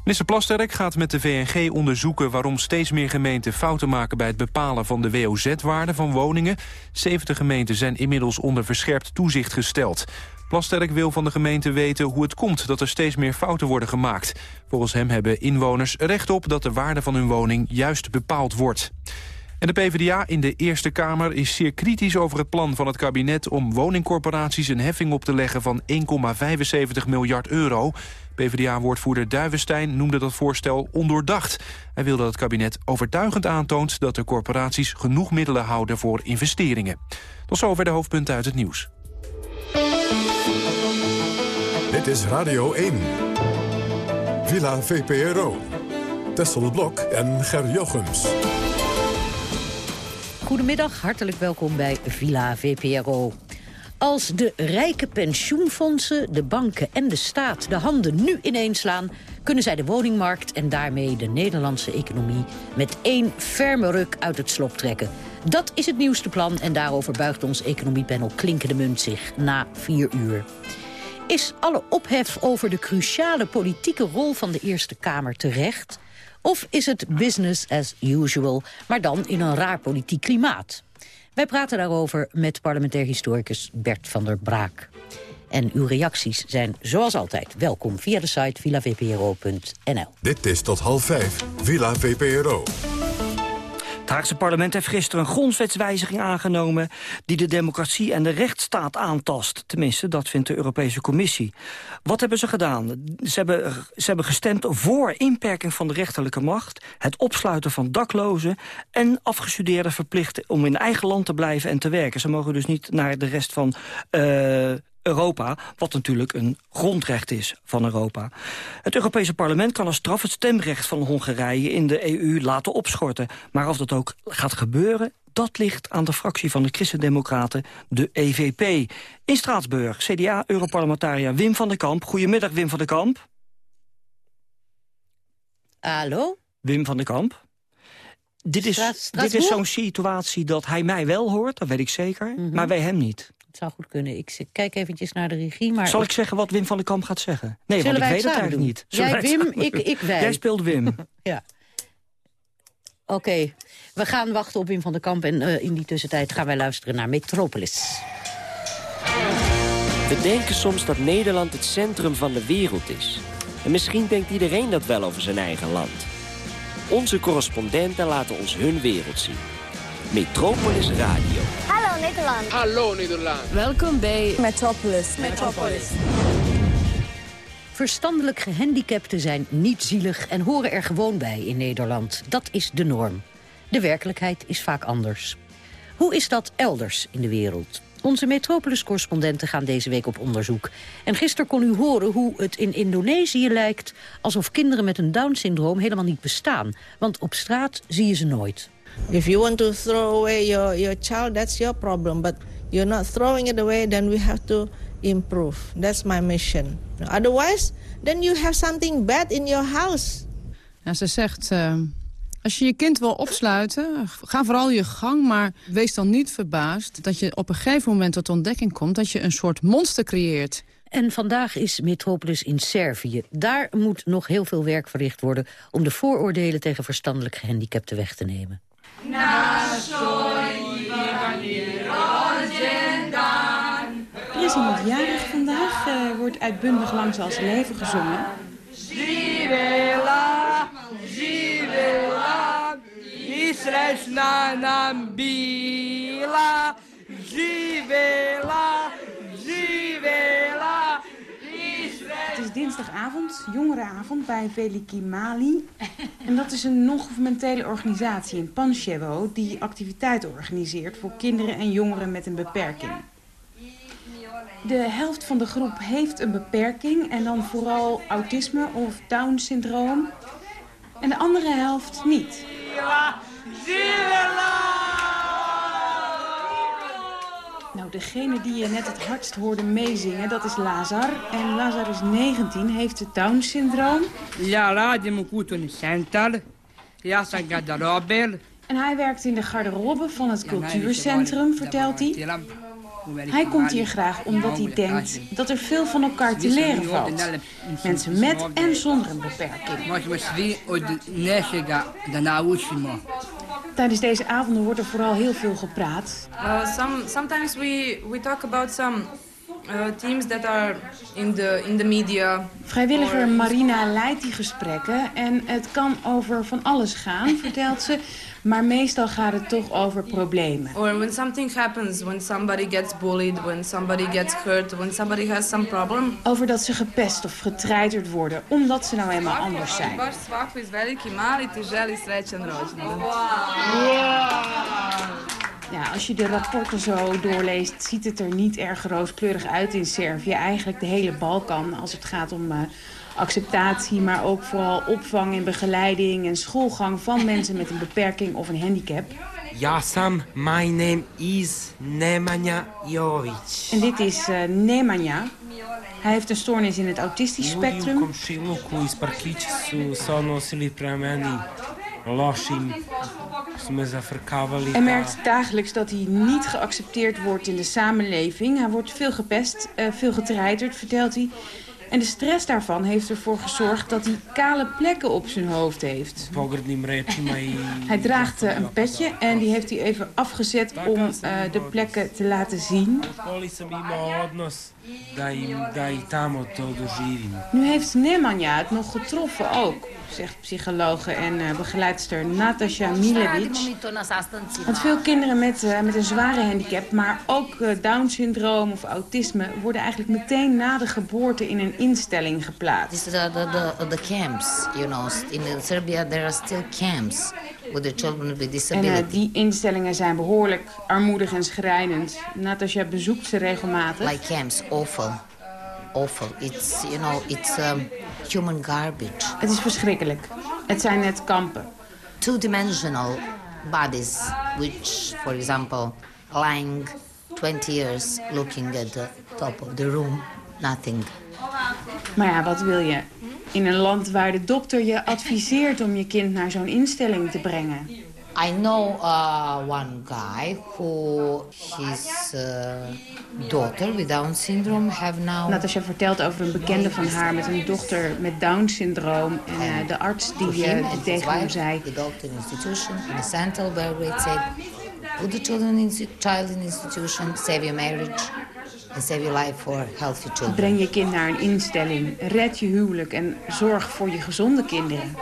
Minister Plasterk gaat met de VNG onderzoeken waarom steeds meer gemeenten fouten maken bij het bepalen van de WOZ-waarde van woningen. 70 gemeenten zijn inmiddels onder verscherpt toezicht gesteld. Plasterk wil van de gemeente weten hoe het komt dat er steeds meer fouten worden gemaakt. Volgens hem hebben inwoners recht op dat de waarde van hun woning juist bepaald wordt. En de PvdA in de Eerste Kamer is zeer kritisch over het plan van het kabinet... om woningcorporaties een heffing op te leggen van 1,75 miljard euro. PvdA-woordvoerder Duivenstein noemde dat voorstel ondoordacht. Hij wil dat het kabinet overtuigend aantoont... dat de corporaties genoeg middelen houden voor investeringen. Tot zover de hoofdpunten uit het nieuws. Dit is Radio 1. Villa VPRO. Tessel Blok en Ger Jochems. Goedemiddag, hartelijk welkom bij Villa VPRO. Als de rijke pensioenfondsen, de banken en de staat de handen nu ineenslaan... kunnen zij de woningmarkt en daarmee de Nederlandse economie... met één ferme ruk uit het slop trekken. Dat is het nieuwste plan en daarover buigt ons economiepanel Klinkende Munt zich na vier uur. Is alle ophef over de cruciale politieke rol van de Eerste Kamer terecht? Of is het business as usual, maar dan in een raar politiek klimaat? Wij praten daarover met parlementair historicus Bert van der Braak. En uw reacties zijn zoals altijd welkom via de site villavpro.nl. Dit is tot half vijf. Villa VPRO. Haagse parlement heeft gisteren een grondwetswijziging aangenomen... die de democratie en de rechtsstaat aantast. Tenminste, dat vindt de Europese Commissie. Wat hebben ze gedaan? Ze hebben, ze hebben gestemd voor inperking van de rechterlijke macht... het opsluiten van daklozen en afgestudeerden verplichten... om in eigen land te blijven en te werken. Ze mogen dus niet naar de rest van... eh, Europa, wat natuurlijk een grondrecht is van Europa. Het Europese parlement kan als straf het stemrecht van Hongarije in de EU laten opschorten. Maar of dat ook gaat gebeuren, dat ligt aan de fractie van de Christen-Democraten, de EVP. In Straatsburg, CDA-europarlementariër Wim van den Kamp. Goedemiddag, Wim van den Kamp. Hallo? Wim van den Kamp. Dit is, dit is zo'n situatie dat hij mij wel hoort, dat weet ik zeker, maar wij hem niet. Het zou goed kunnen. Ik kijk eventjes naar de regie. Maar Zal ik zeggen wat Wim van den Kamp gaat zeggen? Nee, Zullen want ik wij weet het eigenlijk doen? niet. Jij Zullen het Wim, ik- ik wij. Jij speelt Wim. Ja. Oké, we gaan wachten op Wim van der Kamp. En eh, in die tussentijd gaan wij luisteren naar Metropolis. We denken soms dat Nederland het centrum van de wereld is. En misschien denkt iedereen dat wel over zijn eigen land. Onze correspondenten laten ons hun wereld zien. Metropolis Radio. Hallo Nederland. Hallo Nederland. Welkom bij Metropolis. Metropolis. Verstandelijk gehandicapten zijn niet zielig en horen er gewoon bij in Nederland. Dat is de norm. De werkelijkheid is vaak anders. Hoe is dat elders in de wereld? Onze Metropolis-correspondenten gaan deze week op onderzoek. En gisteren kon u horen hoe het in Indonesië lijkt... alsof kinderen met een Down-syndroom helemaal niet bestaan. Want op straat zie je ze nooit. If you want to throw away your, your child, that's your problem. But you're not throwing it away, then we have to improve. That's my mission. Otherwise, then you have something bad in your house. Ja, ze zegt, eh, als je je kind wil opsluiten, ga vooral je gang... maar wees dan niet verbaasd dat je op een gegeven moment tot ontdekking komt... dat je een soort monster creëert. En vandaag is Metropolis in Servië. Daar moet nog heel veel werk verricht worden... om de vooroordelen tegen verstandelijk gehandicapten weg te nemen. Er is iemand jarig vandaag. Er wordt uitbundig langs als leven gezongen. Živela, živela, i srećna nam bila. Het is dinsdagavond, jongerenavond, bij Veliki Mali. En dat is een non-governementele organisatie in Panchevo... die activiteiten organiseert voor kinderen en jongeren met een beperking. De helft van de groep heeft een beperking... en dan vooral autisme of Down-syndroom. En de andere helft niet. Nou, degene die je net het hardst hoorde meezingen, dat is Lazar. En Lazar is 19, heeft het Down-syndroom. Ja, radi mu kutu centar. Ja, garderober. En hij werkt in de garderobe van het cultuurcentrum, vertelt hij. Hij komt hier graag omdat hij denkt dat er veel van elkaar te leren valt. Mensen met en zonder een beperking. Tijdens deze avonden wordt er vooral heel veel gepraat. Uh, some, sometimes we, we talk about some uh, teams that are in the, in the media. Vrijwilliger Marina leidt die gesprekken en het kan over van alles gaan, vertelt ze. Maar meestal gaat het toch over problemen. Or when something happens, when somebody gets bullied, when somebody gets hurt, when somebody has some problem. Over dat ze gepest of getreiterd worden, omdat ze nou eenmaal anders zijn. Baš svako iz veliki mali ti želi srećan rođendan. Ja, als je de rapporten zo doorleest, ziet het er niet erg rooskleurig uit in Servië. Eigenlijk de hele Balkan, als het gaat om eh, acceptatie, maar ook vooral opvang en begeleiding en schoolgang van mensen met een beperking of een handicap. Ja sam, my name is Nemanja Jovic. En dit is eh, Nemanja. Hij heeft een stoornis in het autistisch Ljudi u spectrum. komšiluku iz parkića su se odnosili prema meni lošim, su me zafrkavali. Hij merkt dagelijks dat hij niet geaccepteerd wordt in de samenleving. Hij wordt veel gepest, eh, veel getreiterd, vertelt hij. En de stress daarvan heeft ervoor gezorgd dat hij kale plekken op zijn hoofd heeft. Hij draagt eh, een petje en die heeft hij even afgezet om eh, de plekken te laten zien. Nu heeft Nemanja het nog getroffen ook, zegt psychologe en eh, begeleidster Natasja Milevic. Want veel kinderen met, met een zware handicap, maar ook Down-syndroom of autisme... worden eigenlijk meteen na de geboorte in een instelling geplaatst. These are the, the, the camps, you know. In Serbia there are still camps with the children with En disability. eh, die instellingen zijn behoorlijk armoedig en schrijnend. Natasja bezoekt ze regelmatig. like camps, awful. Awful. It's, you know, it's um, human garbage. Het is verschrikkelijk. Het zijn net kampen. Two-dimensional bodies, which, for example, lying 20 years looking at the top of the room, nothing. Maar ja, wat wil je? In een land waar de dokter je adviseert om je kind naar zo'n instelling te brengen. I know uh, one guy who his uh, daughter with Down syndrome have now. Natasja vertelt over een bekende van haar met een dochter met Down-syndroom. En eh, de arts die, him tegen hem zei... the doctor institution in the Central Belgrade said, in marriage, and life for healthy children. Breng je kind naar een instelling, red je huwelijk en zorg voor je gezonde kinderen.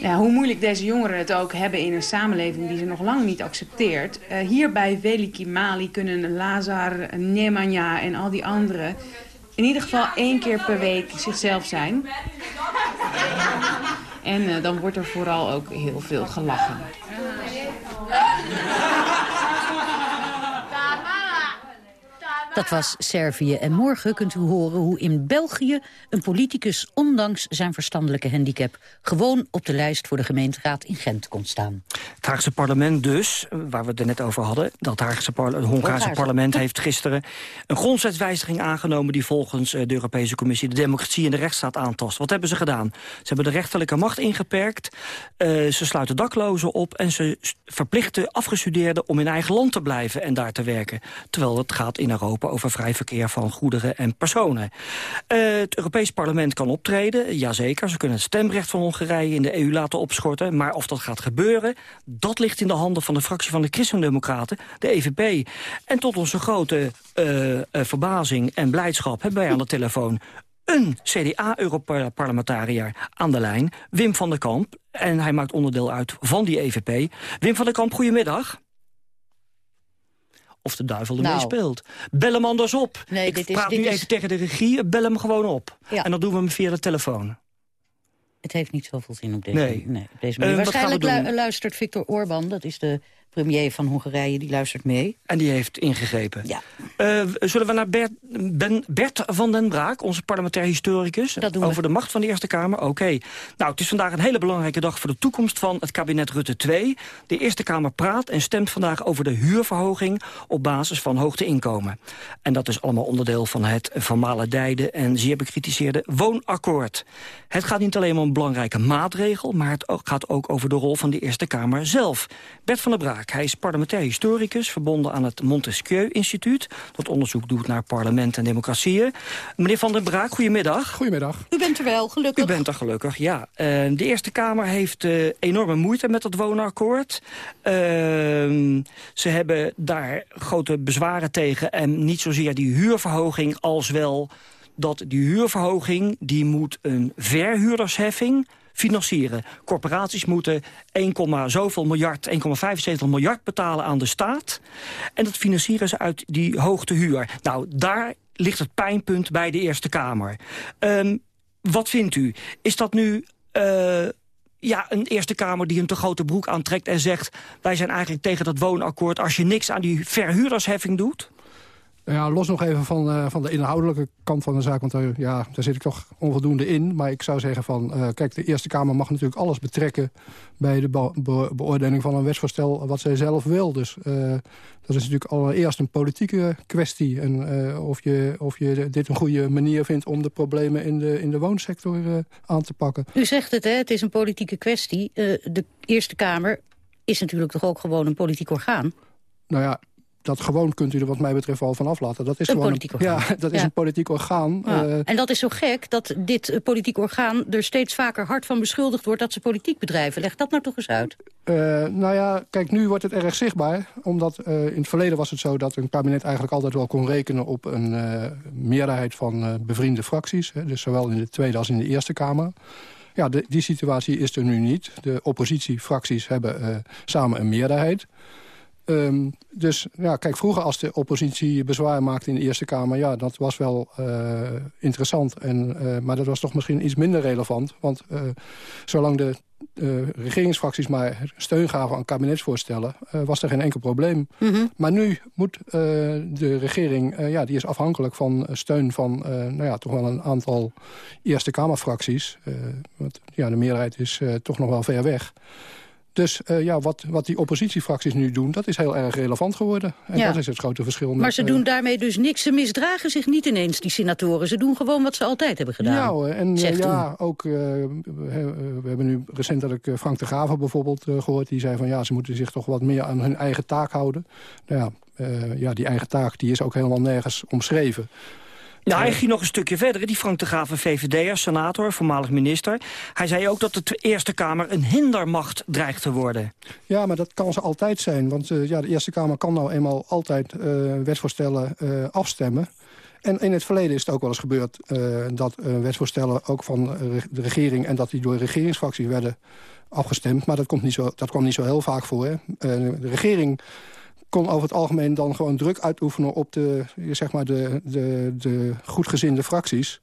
Ja, hoe moeilijk deze jongeren het ook hebben in een samenleving die ze nog lang niet accepteert. eh, hier bij Veliki Mali kunnen Lazar, Nemanja en al die anderen in ieder geval één keer per week zichzelf zijn. En eh, dan wordt er vooral ook heel veel gelachen. Dat was Servië. En morgen kunt u horen hoe in België een politicus... ondanks zijn verstandelijke handicap... gewoon op de lijst voor de gemeenteraad in Gent kon staan. Het Haagse parlement dus, waar we het er net over hadden... dat Haagse het Hongaarse parlement heeft gisteren... een grondwetswijziging aangenomen... die volgens eh, de Europese Commissie de democratie en de rechtsstaat aantast. Wat hebben ze gedaan? Ze hebben de rechterlijke macht ingeperkt. Uh, ze sluiten daklozen op en ze verplichten afgestudeerden... om in eigen land te blijven en daar te werken. Terwijl het gaat in Europa over vrij verkeer van goederen en personen. Uh, het Europees parlement kan optreden, jazeker. Ze kunnen het stemrecht van Hongarije in de EU laten opschorten. Maar of dat gaat gebeuren, dat ligt in de handen van de fractie van de Christendemocraten, de EVP. En tot onze grote uh, uh, verbazing en blijdschap hebben wij aan de telefoon een CDA-europarlementariër aan de lijn, Wim van der Kamp. En hij maakt onderdeel uit van die EVP. Wim van der Kamp, goedemiddag of de duivel ermee nou. speelt. Bel hem anders op. Nee, ik dit praat is, nu dit even tegen de regie, bel hem gewoon op. Ja. En dan doen we hem via de telefoon. Het heeft niet zoveel zin op deze, nee. nee, op deze manier. Uh, Waarschijnlijk lu luistert Viktor Orban, dat is de premier van Hongarije, die luistert mee. En die heeft ingegrepen. Ja. Uh, zullen we naar Bert, ben, Bert, van den Braak, onze parlementair historicus... Dat doen we. over de macht van de Eerste Kamer? Oké. Okay. Nou, het is vandaag een hele belangrijke dag voor de toekomst van het kabinet Rutte 2. De Eerste Kamer praat en stemt vandaag over de huurverhoging... op basis van hoogteinkomen. En dat is allemaal onderdeel van het formale dijde... en zeer bekritiseerde woonakkoord. Het gaat niet alleen om een belangrijke maatregel... maar het gaat ook over de rol van de Eerste Kamer zelf. Bert van der Braak. Hij is parlementair historicus, verbonden aan het Montesquieu-instituut... dat onderzoek doet naar parlement en democratieën. Meneer Van der Braak, goedemiddag. Goedemiddag. U bent er wel, gelukkig. U bent er gelukkig, ja. Uh, de Eerste Kamer heeft uh, enorme moeite met dat woonakkoord. Uh, ze hebben daar grote bezwaren tegen... en niet zozeer die huurverhoging als wel dat die huurverhoging... die moet een verhuurdersheffing financieren. Corporaties moeten 1, zoveel miljard, 1,75 miljard betalen aan de staat. En dat financieren ze uit die hoogte huur. Nou, daar ligt het pijnpunt bij de Eerste Kamer. Um, wat vindt u? Is dat nu... Uh, ja, een Eerste Kamer die een te grote broek aantrekt en zegt... wij zijn eigenlijk tegen dat woonakkoord als je niks aan die verhuurdersheffing doet? Ja, los nog even van, uh, van de inhoudelijke kant van de zaak. Want daar, ja, daar zit ik toch onvoldoende in. Maar ik zou zeggen van... Uh, kijk, de Eerste Kamer mag natuurlijk alles betrekken... bij de be be beoordeling van een wetsvoorstel wat zij zelf wil. Dus uh, dat is natuurlijk allereerst een politieke kwestie. En of, je, of je dit een goede manier vindt... om de problemen in de, in de woonsector aan te pakken. U zegt het, hè? het is een politieke kwestie. de Eerste Kamer is natuurlijk toch ook gewoon een politiek orgaan? Nou ja, dat gewoon kunt u er wat mij betreft al van aflaten. Dat is een gewoon politiek orgaan. Ja, dat is ja. een politiek orgaan. Ja. Uh, en dat is zo gek dat dit uh, politiek orgaan er steeds vaker hard van beschuldigd wordt... dat ze politiek bedrijven. Leg dat nou toch eens uit. Uh, nou ja, kijk, nu wordt het erg zichtbaar. Omdat in het verleden was het zo dat een kabinet eigenlijk altijd wel kon rekenen... op een meerderheid van bevriende fracties. Hè, dus zowel in de Tweede als in de Eerste Kamer. Ja, de, die situatie is er nu niet. De oppositiefracties hebben samen een meerderheid... Um, dus ja, kijk, vroeger als de oppositie bezwaar maakte in de Eerste Kamer... ja, dat was wel uh, interessant, en, uh, maar dat was toch misschien iets minder relevant. Want uh, zolang de regeringsfracties maar steun gaven aan kabinetsvoorstellen... was er geen enkel probleem. Mhm. Mm -hmm. Maar nu moet de regering, ja, die is afhankelijk van steun van... nou ja, toch wel een aantal Eerste Kamerfracties. want ja, de meerderheid is toch nog wel ver weg... Dus uh, ja, wat, wat die oppositiefracties nu doen, dat is heel erg relevant geworden. En ja. dat is het grote verschil. Met, maar ze doen daarmee dus niks. Ze misdragen zich niet ineens, die senatoren. Ze doen gewoon wat ze altijd hebben gedaan. Ja, en uh, ja, ook, we hebben nu recentelijk Frank de Graven bijvoorbeeld gehoord. Die zei van ja, ze moeten zich toch wat meer aan hun eigen taak houden. Nou ja, ja die eigen taak die is ook helemaal nergens omschreven. Nou, hij ging nog een stukje verder. Die Frank de Graven, VVD'er, senator, voormalig minister. Hij zei ook dat de Eerste Kamer een hindermacht dreigt te worden. Ja, maar dat kan ze altijd zijn. Want uh, ja, de Eerste Kamer kan nou eenmaal altijd uh, wetsvoorstellen uh, afstemmen. En in het verleden is het ook wel eens gebeurd dat wetsvoorstellen ook van de regering... en dat die door regeringsfracties werden afgestemd. Maar dat, komt niet zo, dat kwam niet zo heel vaak voor. Hè? de regering kon over het algemeen dan gewoon druk uitoefenen op de, zeg maar de, de, de goedgezinde fracties.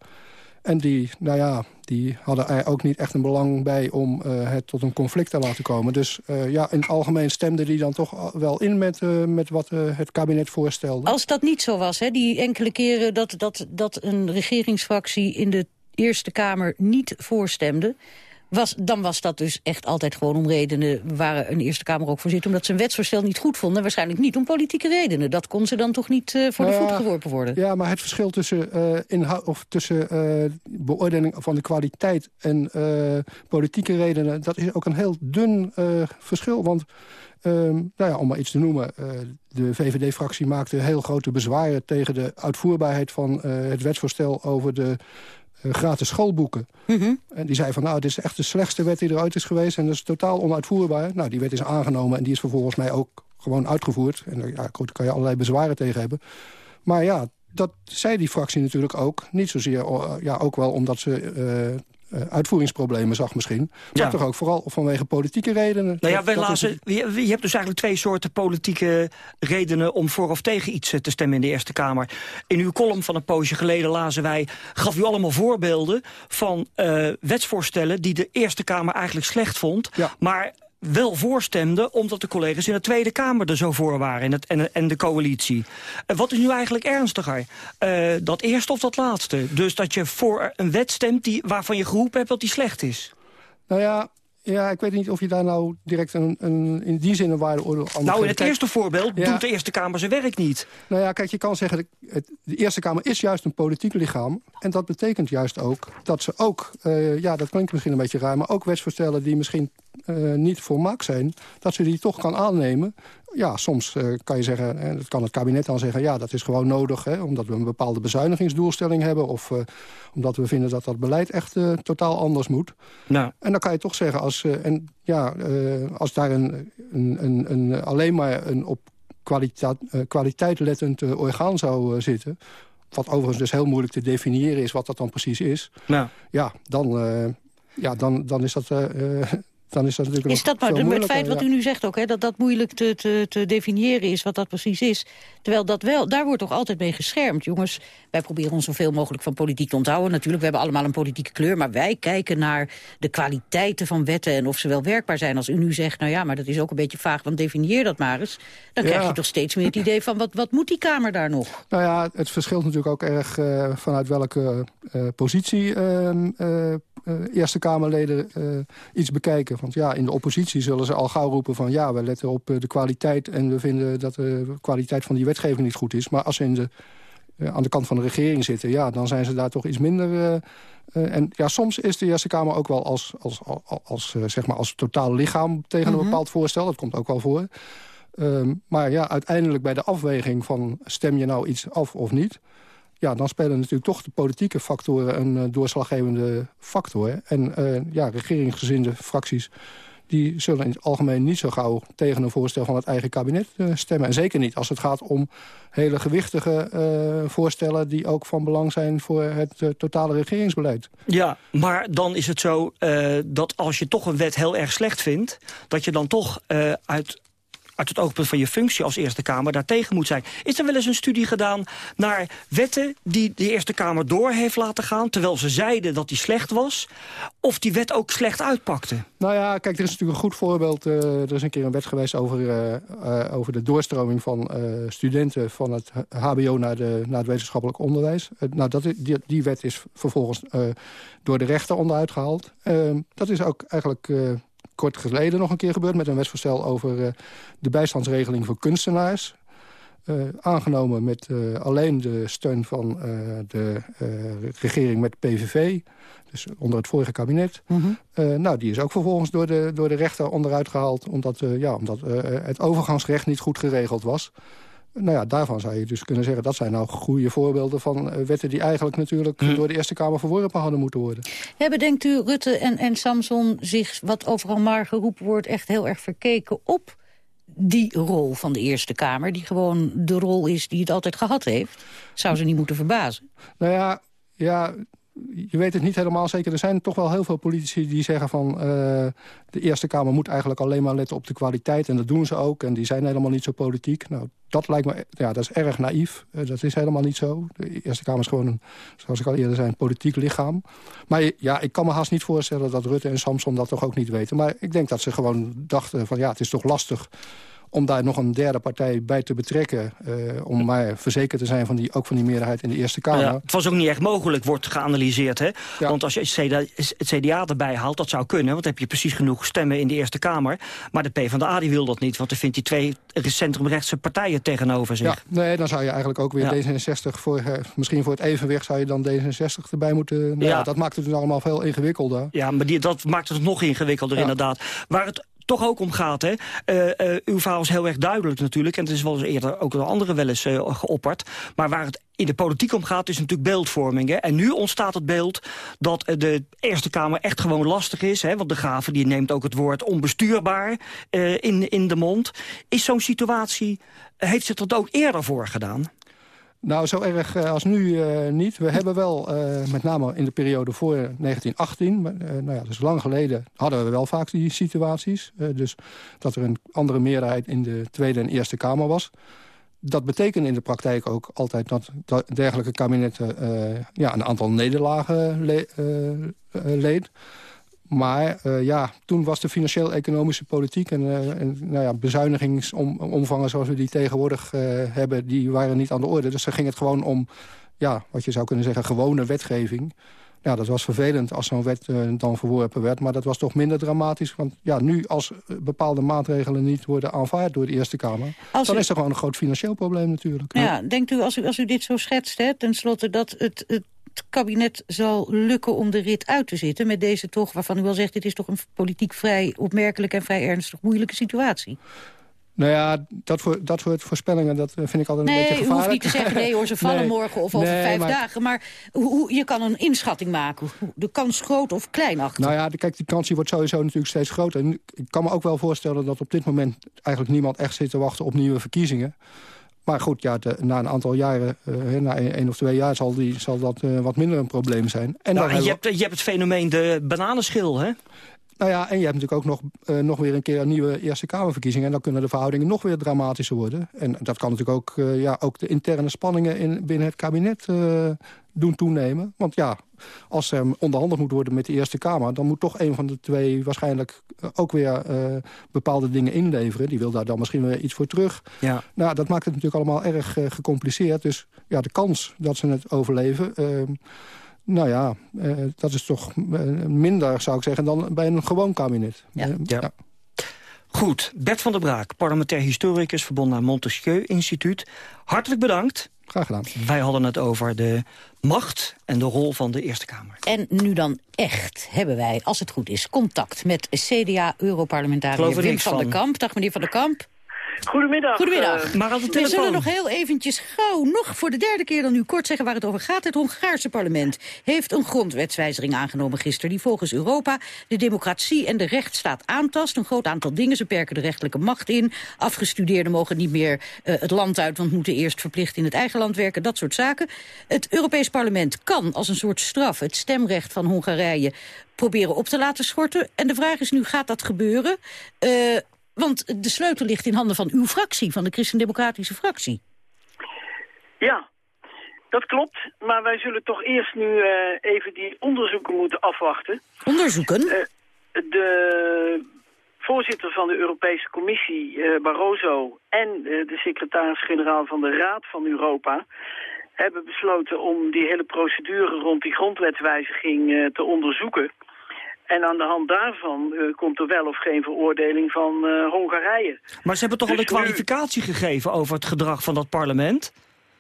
En die, nou ja, die hadden er ook niet echt een belang bij om uh, het tot een conflict te laten komen. Dus uh, ja, in het algemeen stemde die dan toch wel in met, uh, met wat het kabinet voorstelde. Als dat niet zo was, hè, die enkele keren dat, dat, dat een regeringsfractie in de Eerste Kamer niet voorstemde was, dan was dat dus echt altijd gewoon om redenen... waar een Eerste Kamer ook voor zit, omdat ze een wetsvoorstel niet goed vonden. Waarschijnlijk niet om politieke redenen. Dat kon ze dan toch niet uh, voor nou de voet geworpen worden? Ja, maar het verschil tussen, uh, of tussen uh, beoordeling van de kwaliteit... en politieke redenen, dat is ook een heel dun verschil. Want Um, nou ja, om maar iets te noemen, uh, de VVD-fractie maakte heel grote bezwaren... tegen de uitvoerbaarheid van uh, het wetsvoorstel over de gratis schoolboeken. Mhm. En die zei van, nou, dit is echt de slechtste wet die er ooit is geweest... en dat is totaal onuitvoerbaar. Nou, die wet is aangenomen en die is vervolgens mij ook gewoon uitgevoerd. En ja, goed, daar kan je allerlei bezwaren tegen hebben. Maar ja, dat zei die fractie natuurlijk ook. Niet zozeer, ja, ook wel omdat ze uh, uitvoeringsproblemen zag misschien. Maar toch ook vooral vanwege politieke redenen. Nou ja, dat, je, je, hebt dus eigenlijk twee soorten politieke redenen... om voor of tegen iets te stemmen in de Eerste Kamer. In uw column van een poosje geleden lazen wij... gaf u allemaal voorbeelden van uh, wetsvoorstellen... die de Eerste Kamer eigenlijk slecht vond... Ja. maar wel voorstemde... omdat de collega's in de Tweede Kamer er zo voor waren en, het, en, en de coalitie. Uh, wat is nu eigenlijk ernstiger? Uh, dat eerste of dat laatste? Dus dat je voor een wet stemt die, waarvan je geroepen hebt dat die slecht is? Nou ja, ja, ik weet niet of je daar nou direct een, een in die zin een waardeoordeel aan Nou, in het eerste voorbeeld ja. doet de Eerste Kamer zijn werk niet. Nou ja, kijk, je kan zeggen, de, het, de Eerste Kamer is juist een politiek lichaam. En dat betekent juist ook dat ze ook, uh, ja, dat klinkt misschien een beetje raar... maar ook wetsvoorstellen die misschien uh, niet volmaakt zijn... dat ze die toch kan aannemen ja, soms uh, kan je zeggen, en dat kan het kabinet dan zeggen... ja, dat is gewoon nodig, hè, omdat we een bepaalde bezuinigingsdoelstelling hebben... of uh, omdat we vinden dat dat beleid echt uh, totaal anders moet. Nou. En dan kan je toch zeggen, als, en, ja, als daar een, een, een, een, alleen maar een op kwaliteit, kwaliteit lettend orgaan zou zitten... wat overigens dus heel moeilijk te definiëren is wat dat dan precies is... Nou. ja, dan, ja, dan, dan is dat dan is dat natuurlijk Is dat maar het feit wat u nu zegt ook, hè, dat dat moeilijk te, te, te, definiëren is, wat dat precies is. Terwijl dat wel, daar wordt toch altijd mee geschermd. Jongens, wij proberen ons zoveel mogelijk van politiek te onthouden. Natuurlijk, we hebben allemaal een politieke kleur, maar wij kijken naar de kwaliteiten van wetten en of ze wel werkbaar zijn. Als u nu zegt, nou ja, maar dat is ook een beetje vaag, want definieer dat maar eens. Dan ja. krijg je toch steeds meer het idee van, wat, wat moet die Kamer daar nog? Nou ja, het verschilt natuurlijk ook erg uh, vanuit welke uh, positie uh, Eerste Kamerleden iets bekijken. Want ja, in de oppositie zullen ze al gauw roepen van... ja, we letten op de kwaliteit en we vinden dat de kwaliteit van die wetgeving niet goed is. Maar als ze in de, aan de kant van de regering zitten... ja, dan zijn ze daar toch iets minder... Uh, uh, en ja, soms is de Eerste Kamer ook wel als, als, als, als zeg maar als totaal lichaam... tegen een mm -hmm. bepaald voorstel, dat komt ook wel voor. Um, maar ja, uiteindelijk bij de afweging van... stem je nou iets af of niet ja, dan spelen natuurlijk toch de politieke factoren een uh, doorslaggevende factor. En uh, ja, regeringsgezinde fracties die zullen in het algemeen niet zo gauw tegen een voorstel van het eigen kabinet uh, stemmen. En zeker niet als het gaat om hele gewichtige voorstellen... die ook van belang zijn voor het totale regeringsbeleid. Ja, maar dan is het zo dat als je toch een wet heel erg slecht vindt... dat je dan toch uit uit het oogpunt van je functie als Eerste Kamer daartegen moet zijn. Is er wel eens een studie gedaan naar wetten die de Eerste Kamer door heeft laten gaan... terwijl ze zeiden dat die slecht was, of die wet ook slecht uitpakte? Nou ja, kijk, er is natuurlijk een goed voorbeeld. Uh, er is een keer een wet geweest over, uh, uh, over de doorstroming van studenten... van het hbo naar, de, naar het wetenschappelijk onderwijs. nou, dat, die, die wet is vervolgens door de rechter onderuit gehaald. Ehm, dat is ook eigenlijk kort geleden nog een keer gebeurd... met een wetsvoorstel over uh, de bijstandsregeling voor kunstenaars. Uh, aangenomen met uh, alleen de steun van de regering met PVV. Dus onder het vorige kabinet. Mm -hmm. nou, die is ook vervolgens door de, door de rechter onderuit gehaald... omdat, ja, omdat het overgangsrecht niet goed geregeld was. Nou ja, daarvan zou je dus kunnen zeggen... dat zijn nou goede voorbeelden van wetten... die eigenlijk natuurlijk hm. door de Eerste Kamer verworpen hadden moeten worden. Hebben, denkt u, Rutte en, en Samson zich, wat overal maar geroepen wordt... echt heel erg verkeken op die rol van de Eerste Kamer... die gewoon de rol is die het altijd gehad heeft? Zou ze niet moeten verbazen? Nou ja, ja je weet het niet helemaal zeker. Er zijn toch wel heel veel politici die zeggen van... eh, de Eerste Kamer moet eigenlijk alleen maar letten op de kwaliteit. En dat doen ze ook. En die zijn helemaal niet zo politiek. Nou, dat lijkt me... Ja, dat is erg naïef. Eh, dat is helemaal niet zo. De Eerste Kamer is gewoon, zoals ik al eerder zei, een politiek lichaam. Maar ja, ik kan me haast niet voorstellen dat Rutte en Samson dat toch ook niet weten. Maar ik denk dat ze gewoon dachten van... ja, het is toch lastig om daar nog een derde partij bij te betrekken... eh, om maar verzekerd te zijn van die, ook van die meerderheid in de Eerste Kamer. Ja, het was ook niet echt mogelijk, wordt geanalyseerd. Hè? Want als je het CDA, het CDA erbij haalt, dat zou kunnen... want dan heb je precies genoeg stemmen in de Eerste Kamer. Maar de PvdA die wil dat niet, want er vindt die twee centrumrechtse partijen tegenover zich. Ja, nee, dan zou je eigenlijk ook weer Ja. D66... Voor, eh, misschien voor het evenwicht zou je dan D66 erbij moeten... Nou ja. Ja. dat maakt het dus allemaal veel ingewikkelder. Ja, maar die, dat maakt het nog ingewikkelder inderdaad. Waar het toch ook om gaat, hè. Eh, eh, uw verhaal is heel erg duidelijk natuurlijk... en het is wel eens eerder ook door anderen wel eens eh, geopperd. Maar waar het in de politiek om gaat, is natuurlijk beeldvorming. Hè. En nu ontstaat het beeld dat de Eerste Kamer echt gewoon lastig is. Hè, want de Graven die neemt ook het woord onbestuurbaar in, in de mond. Is zo'n situatie, heeft zich dat ook eerder voor gedaan? Nou, zo erg eh, als nu eh, niet. We hebben wel, eh, met name in de periode voor 1918... maar, nou ja, dus lang geleden hadden we wel vaak die situaties. Dus dat er een andere meerderheid in de Tweede en Eerste Kamer was. Dat betekent in de praktijk ook altijd dat, dergelijke kabinetten... ja, een aantal nederlagen le leed. Maar eh, ja, toen was de financieel-economische politiek... en, eh, en nou ja, bezuinigingsomvangen zoals we die tegenwoordig eh, hebben... die waren niet aan de orde. Dus dan ging het gewoon om, ja, wat je zou kunnen zeggen... gewone wetgeving. Ja, dat was vervelend als zo'n wet dan verworpen werd. Maar dat was toch minder dramatisch. Want ja, nu als bepaalde maatregelen niet worden aanvaard door de Eerste Kamer... Als dan u- is er gewoon een groot financieel probleem natuurlijk. Ja, denkt u als, u, als u dit zo schetst, hè, tenslotte dat het, het kabinet zal lukken om de rit uit te zitten... met deze toch, waarvan u wel zegt, dit is toch een politiek vrij opmerkelijk... en vrij ernstig moeilijke situatie? Nou ja, dat, voor, dat soort voorspellingen dat vind ik altijd een beetje Nee, gevaarlijk. hoeft niet te zeggen, nee hoor, ze vallen Nee. morgen of over Nee, vijf maar- dagen. Maar hoe, je kan een inschatting maken. De kans groot of klein achter. Nou ja, kijk, die kans die wordt sowieso natuurlijk steeds groter. En ik kan me ook wel voorstellen dat op dit moment... eigenlijk niemand echt zit te wachten op nieuwe verkiezingen. Maar goed, ja, de- na een aantal jaren, eh, na één of twee jaar... zal, die, zal dat eh, wat minder een probleem zijn. En En dan je, hebt, je hebt het fenomeen de bananenschil, hè? Nou ja, en je hebt natuurlijk ook nog, eh, nog weer een keer een nieuwe Eerste Kamerverkiezingen. En dan kunnen de verhoudingen nog weer dramatischer worden. En dat kan natuurlijk ook, eh, ja, ook de interne spanningen in, binnen het kabinet eh, doen toenemen. Want ja, als er onderhandeld moet worden met de Eerste Kamer... dan moet toch een van de twee waarschijnlijk ook weer bepaalde dingen inleveren. Die wil daar dan misschien weer iets voor terug. Ja. Nou, dat maakt het natuurlijk allemaal erg gecompliceerd. Dus ja, de kans dat ze het overleven... nou ja, eh, dat is toch eh, minder, zou ik zeggen, dan bij een gewoon kabinet. Ja. Eh, Ja. Goed, Bert van der Braak, parlementair historicus... verbonden aan Montesquieu Instituut. Hartelijk bedankt. Graag gedaan. Wij hadden het over de macht en de rol van de Eerste Kamer. En nu dan echt hebben wij, als het goed is, contact met Geloof CDA-europarlementariër Wim van van. der Kamp. Dag meneer van der Kamp. Goedemiddag. Goedemiddag. eh, Maar We zullen nog heel eventjes gauw, nog voor de derde keer dan u kort zeggen waar het over gaat. Het Hongaarse parlement heeft een grondwetswijziging aangenomen gisteren... die volgens Europa de democratie en de rechtsstaat aantast. Een groot aantal dingen, ze perken de rechterlijke macht in. Afgestudeerden mogen niet meer eh, het land uit... want moeten eerst verplicht in het eigen land werken, dat soort zaken. Het Europees parlement kan als een soort straf... het stemrecht van Hongarije proberen op te laten schorten. En de vraag is nu, gaat dat gebeuren? Eh, want de sleutel ligt in handen van uw fractie, van de Christendemocratische fractie. Ja, dat klopt. Maar wij zullen toch eerst nu eh, even die onderzoeken moeten afwachten. Onderzoeken? Eh, de voorzitter van de Europese Commissie, eh, Barroso... en de secretaris-generaal van de Raad van Europa... hebben besloten om die hele procedure rond die grondwetswijziging eh, te onderzoeken. En aan de hand daarvan eh, komt er wel of geen veroordeling van eh, Hongarije. Maar ze hebben toch al Dus een kwalificatie gegeven over het gedrag van dat parlement?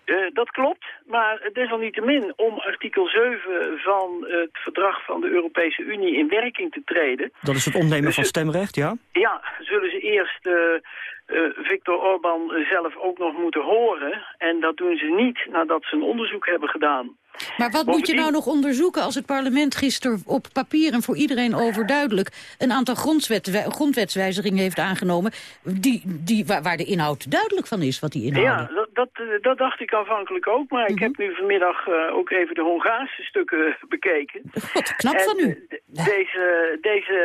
Eh, dat klopt, maar desalniettemin om artikel 7 van het verdrag van de Europese Unie in werking te treden... Dat is het ontnemen Dus van stemrecht, ja? Ja, zullen ze eerst Viktor Orban zelf ook nog moeten horen. En dat doen ze niet nadat ze een onderzoek hebben gedaan. Maar wat moet je nou nog onderzoeken als het parlement gisteren op papier en voor iedereen overduidelijk een aantal grondwet, grondwetswijzigingen heeft aangenomen die, die, waar, waar de inhoud duidelijk van is wat die inhouden? Ja, dat, dat, eh, dat dacht ik aanvankelijk ook. Maar ik heb nu vanmiddag eh, ook even de Hongaarse stukken bekeken. Wat knap van u. eh, Deze, deze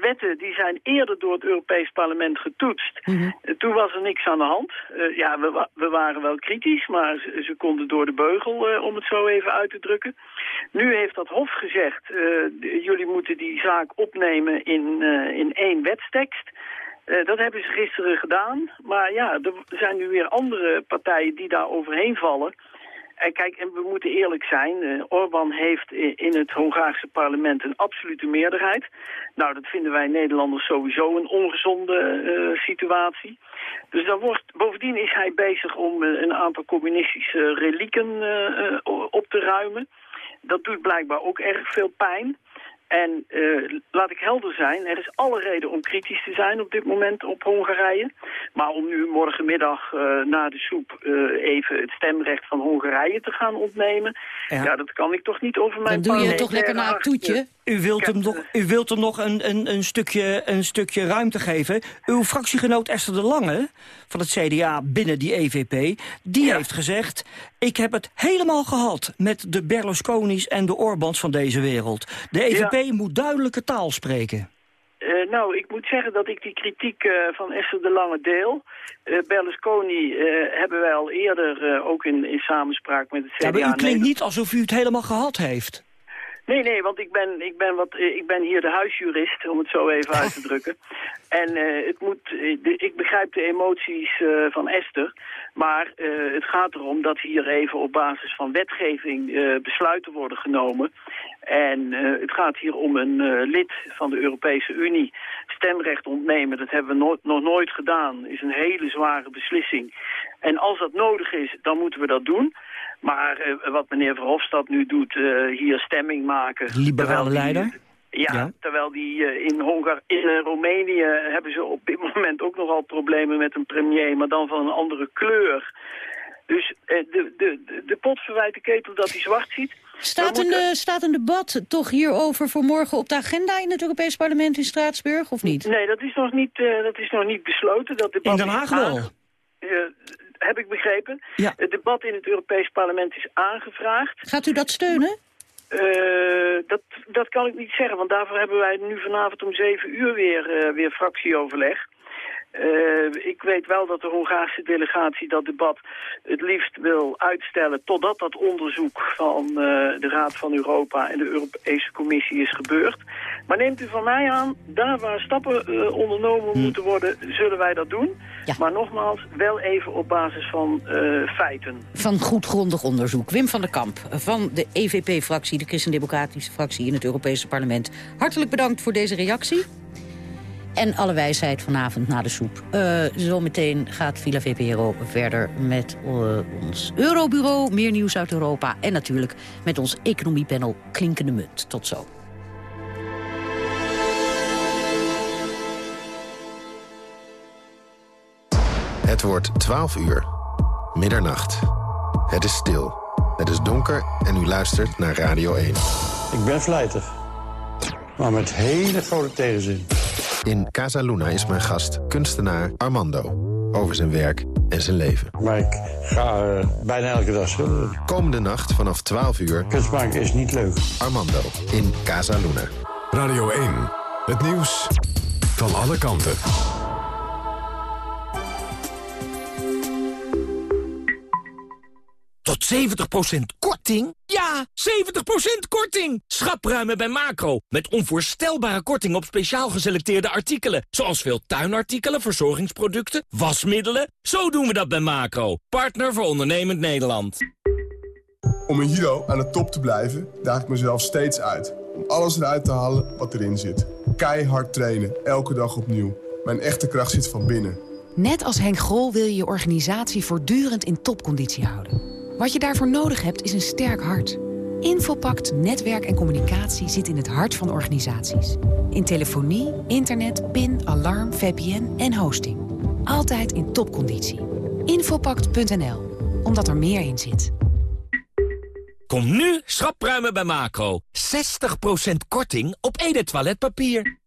wetten die zijn eerder door het Europees Parlement getoetst. Mhm. Toen was er niks aan de hand. Ja, we, we waren wel kritisch, maar ze, ze konden door de beugel, om het zo even uit te drukken. Nu heeft dat Hof gezegd, eh, jullie moeten die zaak opnemen in, eh, in één wetstekst. Eh, dat hebben ze gisteren gedaan. Maar ja, er zijn nu weer andere partijen die daar overheen vallen. En kijk, en we moeten eerlijk zijn. eh Orbán heeft in het Hongaarse parlement een absolute meerderheid. Nou, dat vinden wij Nederlanders sowieso een ongezonde situatie. Dus dan wordt, bovendien is hij bezig om een aantal communistische relieken op te ruimen. Dat doet blijkbaar ook erg veel pijn. En eh, laat ik helder zijn, er is alle reden om kritisch te zijn op dit moment op Hongarije. Maar om nu morgenmiddag eh, na de soep eh, even het stemrecht van Hongarije te gaan ontnemen... Ja, dat kan ik toch niet over mijn Dan doe je toch lekker naar het toetje? U wilt hem nog, u wilt hem nog een, een, een, stukje, een stukje ruimte geven. Uw fractiegenoot Esther de Lange van het CDA binnen die EVP... die heeft gezegd, ik heb het helemaal gehad met de Berlusconi's en de Orbans van deze wereld. De EVP moet duidelijke taal spreken. Eh, nou, ik moet zeggen dat ik die kritiek eh, van Esther de Lange deel. Eh, Berlusconi hebben wij al eerder, ook in, in samenspraak met het CDA... Ja, maar u klinkt niet alsof u het helemaal gehad heeft. Nee, nee, want ik ben, ik ben, wat, eh, ik ben hier de huisjurist, om het zo even uit te drukken. En eh, het moet, eh, de, ik begrijp de emoties van Esther, maar het gaat erom dat hier even op basis van wetgeving besluiten worden genomen. En het gaat hier om een lid van de Europese Unie stemrecht ontnemen. Dat hebben we nooit, nog nooit gedaan. is een hele zware beslissing. En als dat nodig is, dan moeten we dat doen. Maar eh, wat meneer Verhofstadt nu doet, eh, hier stemming maken... Liberale leider? Ja, terwijl die eh, in, Hongar in eh, Roemenië hebben ze op dit moment ook nogal problemen met een premier, maar dan van een andere kleur. Dus eh, de, de, de, pot verwijt de ketel dat hij zwart ziet. Staat een, moeten- eh, staat een debat toch hierover voor morgen op de agenda in het Europees Parlement in Straatsburg, of niet? Nee, dat is nog niet, eh, dat is nog niet besloten. Dat debat In Den Haag wel. Heb ik begrepen. Ja. Het debat in het Europees Parlement is aangevraagd. Gaat u dat steunen? Eh, dat, dat kan ik niet zeggen, want daarvoor hebben wij nu vanavond om zeven uur weer, eh, weer fractieoverleg. Eh, ik weet wel dat de Hongaarse delegatie dat debat het liefst wil uitstellen totdat dat onderzoek van eh, de Raad van Europa en de Europese Commissie is gebeurd. Maar neemt u van mij aan, daar waar stappen eh, ondernomen moeten worden, zullen wij dat doen. Maar nogmaals, wel even op basis van feiten. Van goed grondig onderzoek. Wim van der Kamp van de EVP-fractie, de Christendemocratische fractie in het Europese parlement. Hartelijk bedankt voor deze reactie. En alle wijsheid vanavond na de soep. Eh, zometeen gaat Villa VPRO verder met eh, ons Eurobureau. Meer nieuws uit Europa. En natuurlijk met ons economiepanel Klinkende Munt. Tot zo. Het wordt 12 uur. Middernacht. Het is stil. Het is donker en u luistert naar Radio 1. Ik ben vlijtig. Maar met hele grote tegenzin. In Casa Luna is mijn gast kunstenaar Armando. Over zijn werk en zijn leven. Maar ik ga eh, bijna elke dag schilderen. Komende nacht vanaf 12 uur... Kunst maken is niet leuk. Armando in Casa Luna. Radio 1. Het nieuws van alle kanten. Tot 70% korting? Ja, 70% korting! Schapruimen bij Macro. Met onvoorstelbare korting op speciaal geselecteerde artikelen. Zoals veel tuinartikelen, verzorgingsproducten, wasmiddelen. Zo doen we dat bij Macro. Partner voor ondernemend Nederland. Om een Hero aan de top te blijven, daag ik mezelf steeds uit. Om alles eruit te halen wat erin zit. Keihard trainen, elke dag opnieuw. Mijn echte kracht zit van binnen. Net als Henk Grol wil je je organisatie voortdurend in topconditie houden. Wat je daarvoor nodig hebt is een sterk hart. Infopact Netwerk en Communicatie zit in het hart van organisaties. In telefonie, internet, PIN, alarm, VPN en hosting. Altijd in topconditie. Infopact.nl, omdat er meer in zit. Kom nu schapruimen bij Macro. 60% korting op Ede toiletpapier.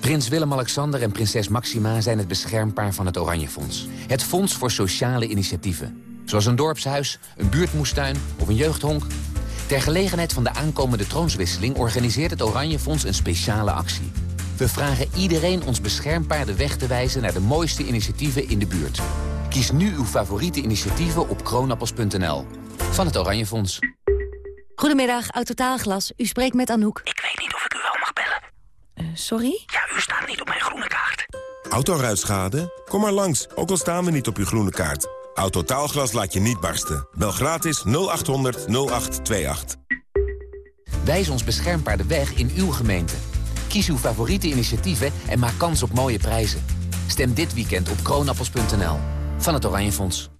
Prins Willem-Alexander en prinses Maxima zijn het beschermpaar van het Oranje Fonds. Het fonds voor sociale initiatieven. Zoals een dorpshuis, een buurtmoestuin of een jeugdhonk. Ter gelegenheid van de aankomende troonswisseling organiseert het Oranje Fonds een speciale actie. We vragen iedereen ons beschermpaar de weg te wijzen naar de mooiste initiatieven in de buurt. Kies nu uw favoriete initiatieven op kroonappels.nl. Van het Oranje Fonds. Goedemiddag, Autotaalglas. U spreekt met Anouk. Ik weet niet of ik u wel mag bellen. Uh, sorry? Ja, u staat niet op mijn groene kaart. Autoruitschade? Kom maar langs, ook al staan we niet op uw groene kaart. Autotaalglas laat je niet barsten. Bel gratis 0800 0828. Wijs ons beschermpaar de weg in uw gemeente. Kies uw favoriete initiatieven en maak kans op mooie prijzen. Stem dit weekend op kroonappels.nl. Van het Oranje Fonds.